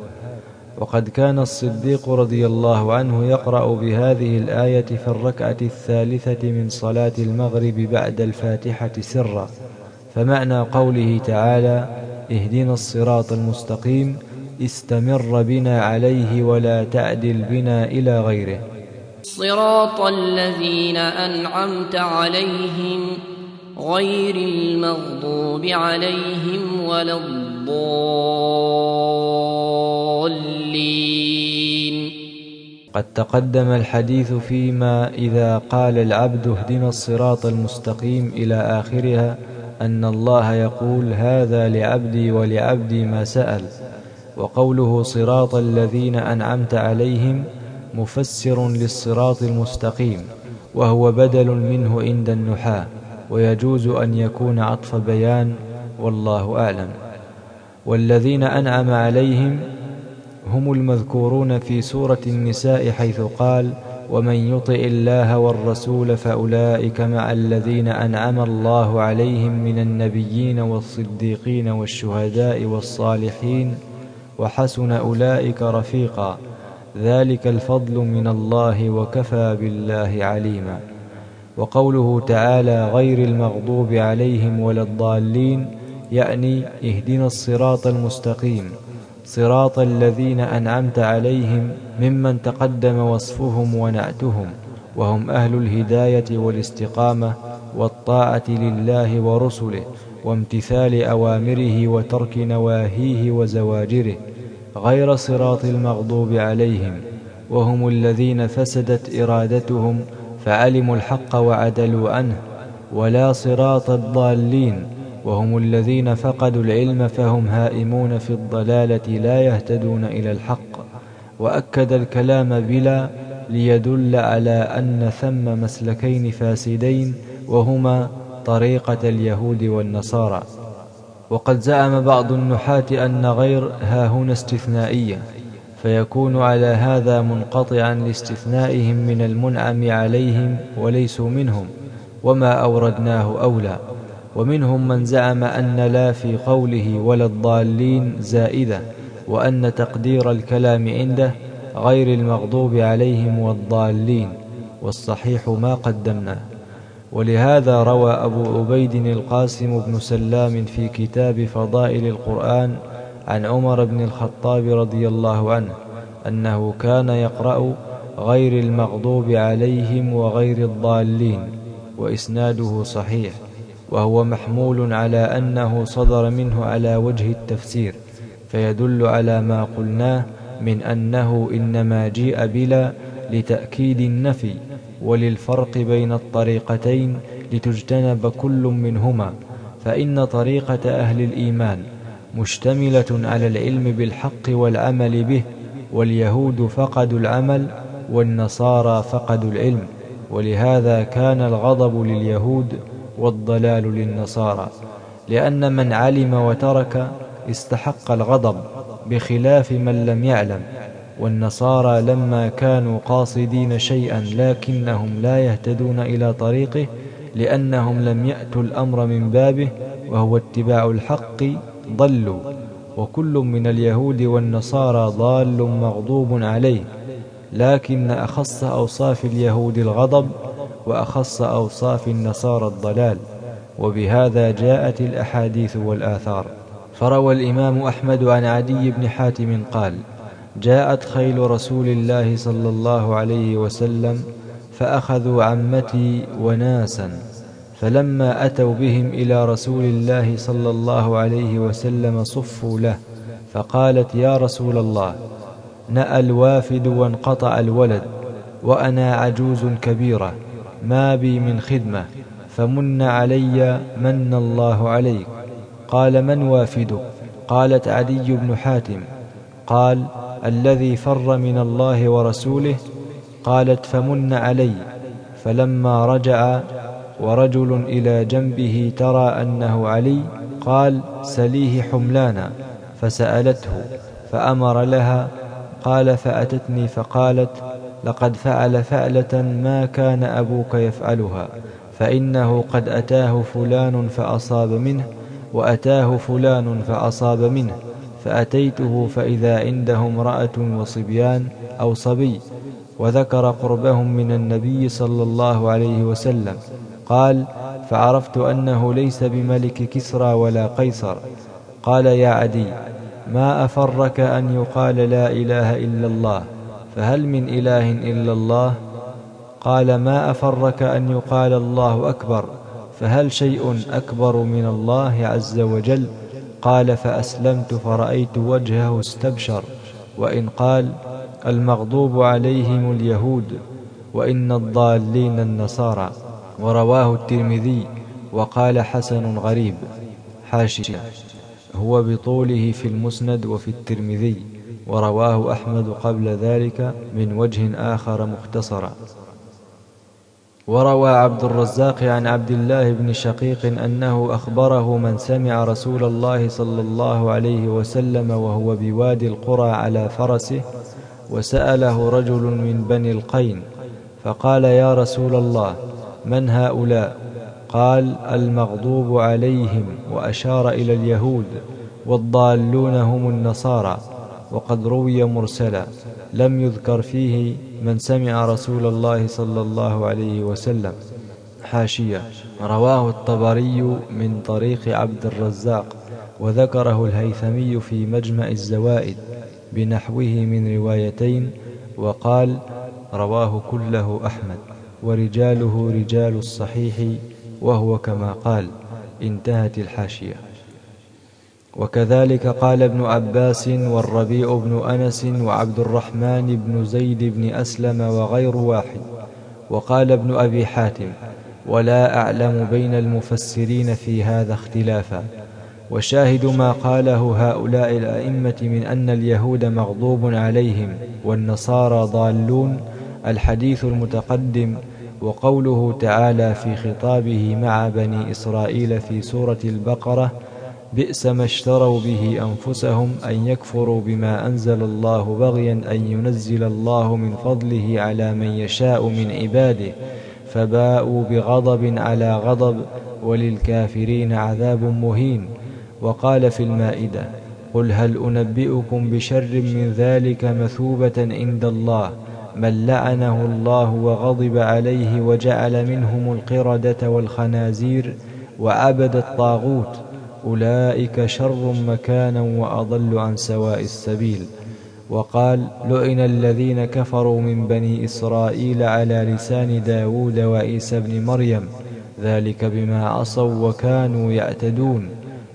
وقد كان الصديق رضي الله عنه يقرأ بهذه الآية في الركعة الثالثة من صلاة المغرب بعد الفاتحة سرا. فمعنى قوله تعالى اهدنا الصراط المستقيم استمر بنا عليه ولا تعدل بنا إلى غيره. صراط الذين أنعمت عليهم غير المغضوب عليهم ولا الضالين. قد تقدم الحديث فيما إذا قال العبد اهدنا الصراط المستقيم إلى آخرها أن الله يقول هذا لعبدي ولعبدي ما سأل. وقوله صراط الذين أنعمت عليهم مفسر للصراط المستقيم وهو بدل منه عند النحاة ويجوز أن يكون عطف بيان والله أعلم. والذين أنعم عليهم هم المذكورون في سورة النساء حيث قال ومن يطع الله والرسول فأولئك مع الذين أنعم الله عليهم من النبيين والصديقين والشهداء والصالحين وحسن أولئك رفيقا. ذلك الفضل من الله وكفى بالله عليما. وقوله تعالى غير المغضوب عليهم ولا الضالين يعني اهدنا الصراط المستقيم صراط الذين أنعمت عليهم ممن تقدم وصفهم ونعتهم وهم أهل الهداية والاستقامة والطاعة لله ورسله وامتثال أوامره وترك نواهيه وزواجره غير صراط المغضوب عليهم وهم الذين فسدت إرادتهم فعلموا الحق وعدلوا عنه ولا صراط الضالين وهم الذين فقدوا العلم فهم هائمون في الضلالة لا يهتدون إلى الحق وأكد الكلام بلا ليدل على أن ثم مسلكين فاسدين وهما طريقة اليهود والنصارى. وقد زعم بعض النحاة أن غير ها هنا استثنائية فيكون على هذا منقطعا لاستثنائهم من المنعم عليهم وليسوا منهم وما أوردناه أولى. ومنهم من زعم أن لا في قوله ولا الضالين زائدة وأن تقدير الكلام عنده غير المغضوب عليهم والضالين والصحيح ما قدمناه. ولهذا روى أبو عبيد القاسم بن سلام في كتاب فضائل القرآن عن عمر بن الخطاب رضي الله عنه أنه كان يقرأ غير المغضوب عليهم وغير الضالين وإسناده صحيح وهو محمول على أنه صدر منه على وجه التفسير فيدل على ما قلناه من أنه إنما جيء بلا لتأكيد النفي وللفرق بين الطريقتين لتجتنب كل منهما فإن طريقة أهل الإيمان مشتملة على العلم بالحق والعمل به واليهود فقدوا العمل والنصارى فقدوا العلم ولهذا كان الغضب لليهود والضلال للنصارى لأن من علم وترك استحق الغضب بخلاف من لم يعلم. والنصارى لما كانوا قاصدين شيئا لكنهم لا يهتدون إلى طريقه لأنهم لم يأتوا الأمر من بابه وهو اتباع الحق ضلوا. وكل من اليهود والنصارى ضال مغضوب عليه لكن أخص أوصاف اليهود الغضب وأخص أوصاف النصارى الضلال. وبهذا جاءت الأحاديث والآثار. فروى الإمام أحمد عن عدي بن حاتم قال جاءت خيل رسول الله صلى الله عليه وسلم فأخذوا عمتي وناسا فلما أتوا بهم إلى رسول الله صلى الله عليه وسلم صفوا له فقالت يا رسول الله نأى الوافد وانقطع الولد وأنا عجوز كبيرة ما بي من خدمة فمن علي من الله عليك. قال من وافدك؟ قالت عدي بن حاتم. قال الذي فر من الله ورسوله قالت فمن علي. فلما رجع ورجل إلى جنبه ترى أنه علي قال سليه حملانا. فسألته فأمر لها قال فأتتني فقالت لقد فعل فعلة ما كان أبوك يفعلها فإنه قد أتاه فلان فأصاب منه وأتاه فلان فأصاب منه. فأتيته فإذا عنده امرأة وصبيان أو صبي وذكر قربهم من النبي صلى الله عليه وسلم. قال فعرفت أنه ليس بملك كسرى ولا قيصر. قال يا عدي ما أفرك أن يقال لا إله إلا الله؟ فهل من إله إلا الله؟ قال ما أفرك أن يقال الله أكبر؟ فهل شيء أكبر من الله عز وجل؟ قال فأسلمت فرأيت وجهه استبشر وإن قال المغضوب عليهم اليهود وإن الضالين النصارى. ورواه الترمذي وقال حسن غريب. حاشية. هو بطوله في المسند وفي الترمذي ورواه أحمد قبل ذلك من وجه آخر مختصرا. وروى عبد الرزاق عن عبد الله بن شقيق أنه أخبره من سمع رسول الله صلى الله عليه وسلم وهو بوادي القرى على فرسه وسأله رجل من بني القين فقال يا رسول الله من هؤلاء؟ قال المغضوب عليهم وأشار إلى اليهود والضالون هم النصارى وقد روي مرسلا لم يذكر فيه من سمع رسول الله صلى الله عليه وسلم. حاشية. رواه الطبري من طريق عبد الرزاق وذكره الهيثمي في مجمع الزوائد بنحوه من روايتين وقال رواه كله أحمد ورجاله رجال الصحيح وهو كما قال انتهت الحاشية. وكذلك قال ابن عباس والربيع بن أنس وعبد الرحمن بن زيد بن أسلم وغير واحد. وقال ابن أبي حاتم ولا أعلم بين المفسرين في هذا اختلافا. وشاهد ما قاله هؤلاء الأئمة من أن اليهود مغضوب عليهم والنصارى ضالون الحديث المتقدم وقوله تعالى في خطابه مع بني إسرائيل في سورة البقرة بئس ما اشتروا به أنفسهم أن يكفروا بما أنزل الله بغيا أن ينزل الله من فضله على من يشاء من عباده فباءوا بغضب على غضب وللكافرين عذاب مهين. وقال في المائدة قل هل أنبئكم بشر من ذلك مثوبة عند الله من لعنه الله وغضب عليه وجعل منهم القردة والخنازير وعبد الطاغوت؟ أولئك شر مكانا وأضل عن سواء السبيل. وقال لئن الذين كفروا من بني إسرائيل على لسان داود وعيسى بن مريم ذلك بما عصوا وكانوا يعتدون.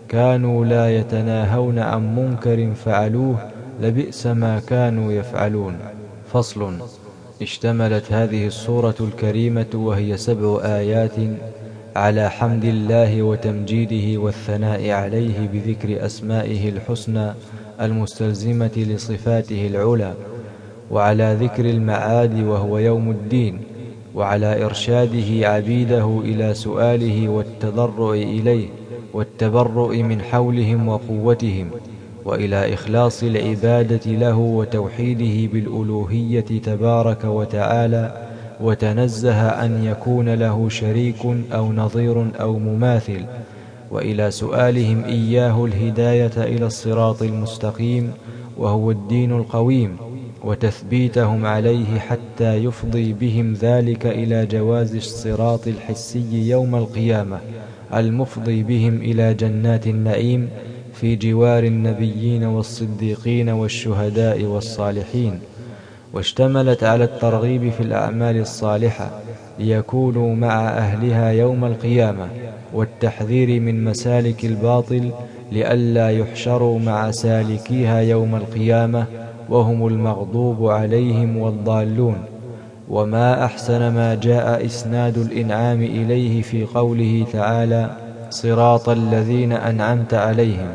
كانوا لا يتناهون عن منكر فعلوه لبئس ما كانوا يفعلون. فصل اشتملت هذه الصورة الكريمة وهي سبع آيات على حمد الله وتمجيده والثناء عليه بذكر أسمائه الحسنى المستلزمة لصفاته العلى وعلى ذكر المعاد وهو يوم الدين وعلى إرشاده عبيده إلى سؤاله والتضرع إليه والتبرؤ من حولهم وقوتهم وإلى إخلاص العبادة له وتوحيده بالألوهية تبارك وتعالى وتنزه أن يكون له شريك أو نظير أو مماثل وإلى سؤالهم إياه الهداية إلى الصراط المستقيم وهو الدين القويم وتثبيتهم عليه حتى يفضي بهم ذلك إلى جواز الصراط الحسي يوم القيامة المفضي بهم إلى جنات النعيم في جوار النبيين والصديقين والشهداء والصالحين. واشتملت على الترغيب في الأعمال الصالحة ليكونوا مع أهلها يوم القيامة والتحذير من مسالك الباطل لئلا يحشروا مع سالكيها يوم القيامة وهم المغضوب عليهم والضالون وما أحسن ما جاء إسناد الإنعام إليه في قوله تعالى صراط الذين أنعمت عليهم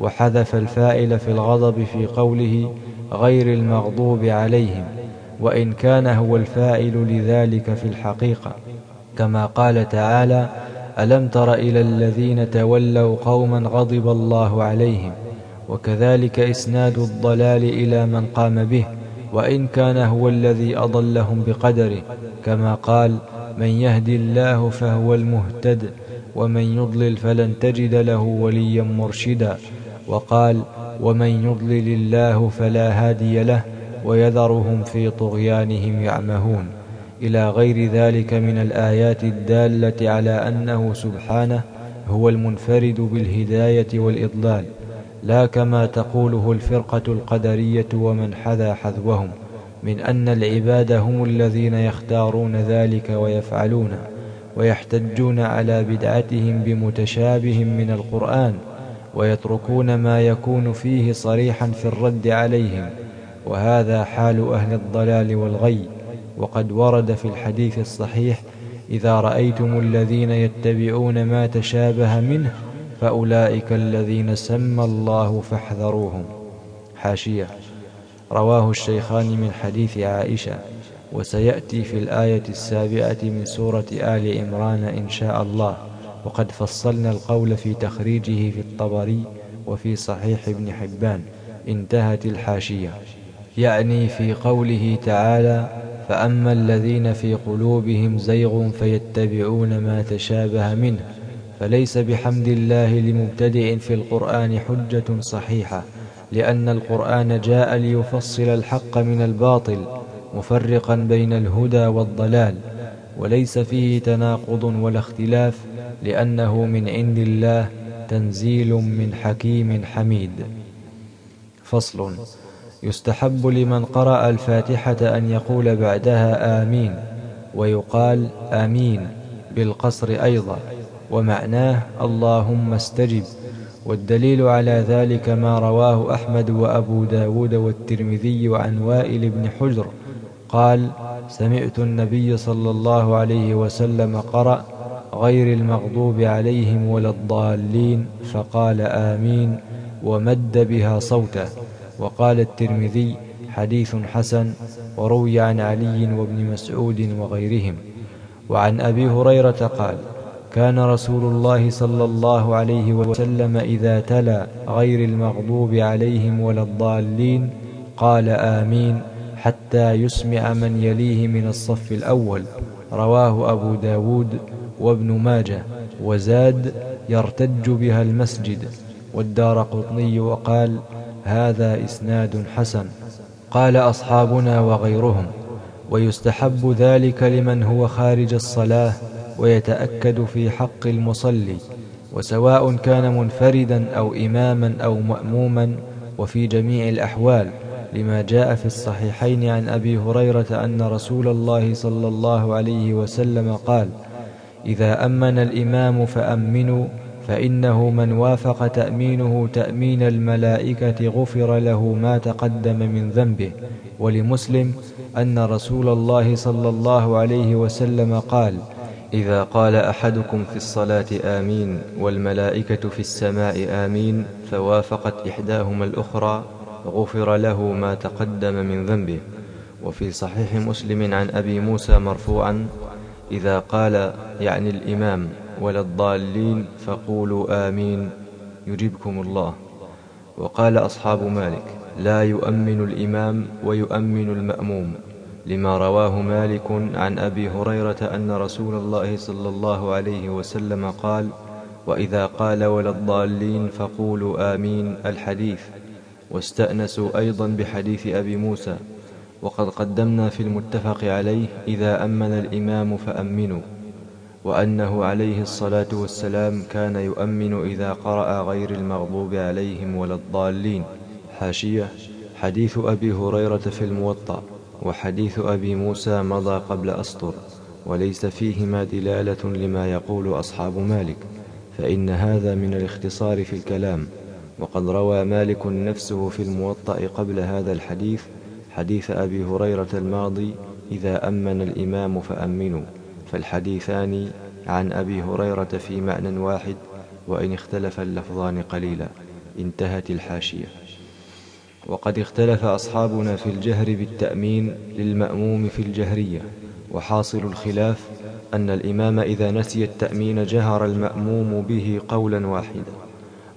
وحذف الفائل في الغضب في قوله غير المغضوب عليهم وإن كان هو الفاعل لذلك في الحقيقة. كما قال تعالى ألم تر إلى الذين تولوا قوما غضب الله عليهم؟ وكذلك إسناد الضلال إلى من قام به وإن كان هو الذي أضلهم بقدره. كما قال من يهدي الله فهو المهتد ومن يضلل فلن تجد له وليا مرشدا. وقال ومن يضلل الله فلا هادي له ويذرهم في طغيانهم يعمهون. إلى غير ذلك من الآيات الدالة على أنه سبحانه هو المنفرد بالهداية والإضلال. لا كما تقوله الفرقة القدرية ومن حذا حذوهم من أن العباد هم الذين يختارون ذلك ويفعلونه ويحتجون على بدعتهم بمتشابه من القرآن. ويتركون ما يكون فيه صريحا في الرد عليهم وهذا حال أهل الضلال والغي. وقد ورد في الحديث الصحيح إذا رأيتم الذين يتبعون ما تشابه منه فأولئك الذين سمى الله فاحذروهم. حاشية. رواه الشيخان من حديث عائشة. وسيأتي في الآية السابعة من سورة آل عمران إن شاء الله. وقد فصلنا القول في تخريجه في الطبري وفي صحيح ابن حبان انتهت الحاشية. يعني في قوله تعالى فأما الذين في قلوبهم زيغ فيتبعون ما تشابه منه فليس بحمد الله لمبتدئ في القرآن حجة صحيحة لأن القرآن جاء ليفصل الحق من الباطل مفرقا بين الهدى والضلال وليس فيه تناقض ولا اختلاف لأنه من عند الله تنزيل من حكيم حميد. فصل. يستحب لمن قرأ الفاتحة أن يقول بعدها آمين ويقال آمين بالقصر أيضا ومعناه اللهم استجب. والدليل على ذلك ما رواه أحمد وأبو داود والترمذي عن وائل بن حجر قال سمعت النبي صلى الله عليه وسلم قرأ غير المغضوب عليهم ولا الضالين فقال آمين ومد بها صوته. وقال الترمذي حديث حسن وروي عن علي وابن مسعود وغيرهم. وعن أبي هريرة قال كان رسول الله صلى الله عليه وسلم إذا تلا غير المغضوب عليهم ولا الضالين قال آمين حتى يسمع من يليه من الصف الأول. رواه أبو داود وابن ماجه وزاد يرتج بها المسجد والدار قطني وقال هذا إسناد حسن. قال أصحابنا وغيرهم ويستحب ذلك لمن هو خارج الصلاة ويتأكد في حق المصلي وسواء كان منفردا أو إماما أو مأموما وفي جميع الأحوال لما جاء في الصحيحين عن أبي هريرة أن رسول الله صلى الله عليه وسلم قال إذا أمن الإمام فأمنوا فإنه من وافق تأمينه تأمين الملائكة غفر له ما تقدم من ذنبه. ولمسلم أن رسول الله صلى الله عليه وسلم قال إذا قال أحدكم في الصلاة آمين والملائكة في السماء آمين فوافقت إحداهما الأخرى غفر له ما تقدم من ذنبه. وفي صحيح مسلم عن أبي موسى مرفوعا إذا قال يعني الإمام ولا الضالين فقولوا آمين يجيبكم الله. وقال أصحاب مالك لا يؤمن الإمام ويؤمن المأموم لما رواه مالك عن أبي هريرة أن رسول الله صلى الله عليه وسلم قال وإذا قال ولا الضالين فقولوا آمين الحديث. واستأنسوا أيضا بحديث أبي موسى وقد قدمنا في المتفق عليه إذا أمن الإمام فأمنوا وأنه عليه الصلاة والسلام كان يؤمن إذا قرأ غير المغضوب عليهم ولا الضالين. حاشية حديث أبي هريرة في الموطأ وحديث أبي موسى مضى قبل أسطر وليس فيهما دلالة لما يقول أصحاب مالك فإن هذا من الاختصار في الكلام. وقد روى مالك نفسه في الموطأ قبل هذا الحديث حديث أبي هريرة الماضي إذا أمن الإمام فأمنوا. فالحديثان عن أبي هريرة في معنى واحد وإن اختلف اللفظان قليلا. انتهت الحاشية. وقد اختلف أصحابنا في الجهر بالتأمين للمأموم في الجهرية. وحاصل الخلاف أن الإمام إذا نسي التأمين جهر المأموم به قولا واحدا.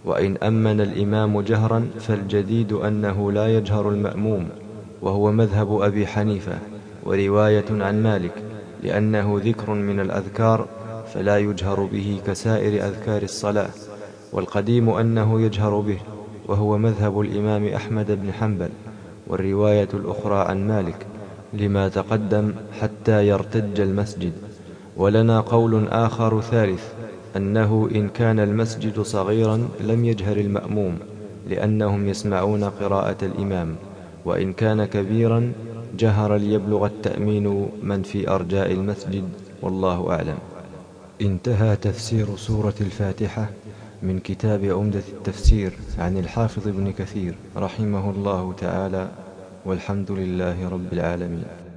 وإن أمن الإمام جهرا فالجديد أنه لا يجهر المأموم. وهو مذهب أبي حنيفة ورواية عن مالك لأنه ذكر من الأذكار فلا يجهر به كسائر أذكار الصلاة والقديم أنه يجهر به وهو مذهب الإمام أحمد بن حنبل والرواية الأخرى عن مالك لما تقدم حتى يرتج المسجد. ولنا قول آخر ثالث أنه إن كان المسجد صغيرا لم يجهر المأموم لأنهم يسمعون قراءة الإمام. وإن كان كبيرا جهر ليبلغ التأمين من في أرجاء المسجد والله أعلم. انتهى تفسير سورة الفاتحة من كتاب عمدة التفسير عن الحافظ ابن كثير رحمه الله تعالى والحمد لله رب العالمين.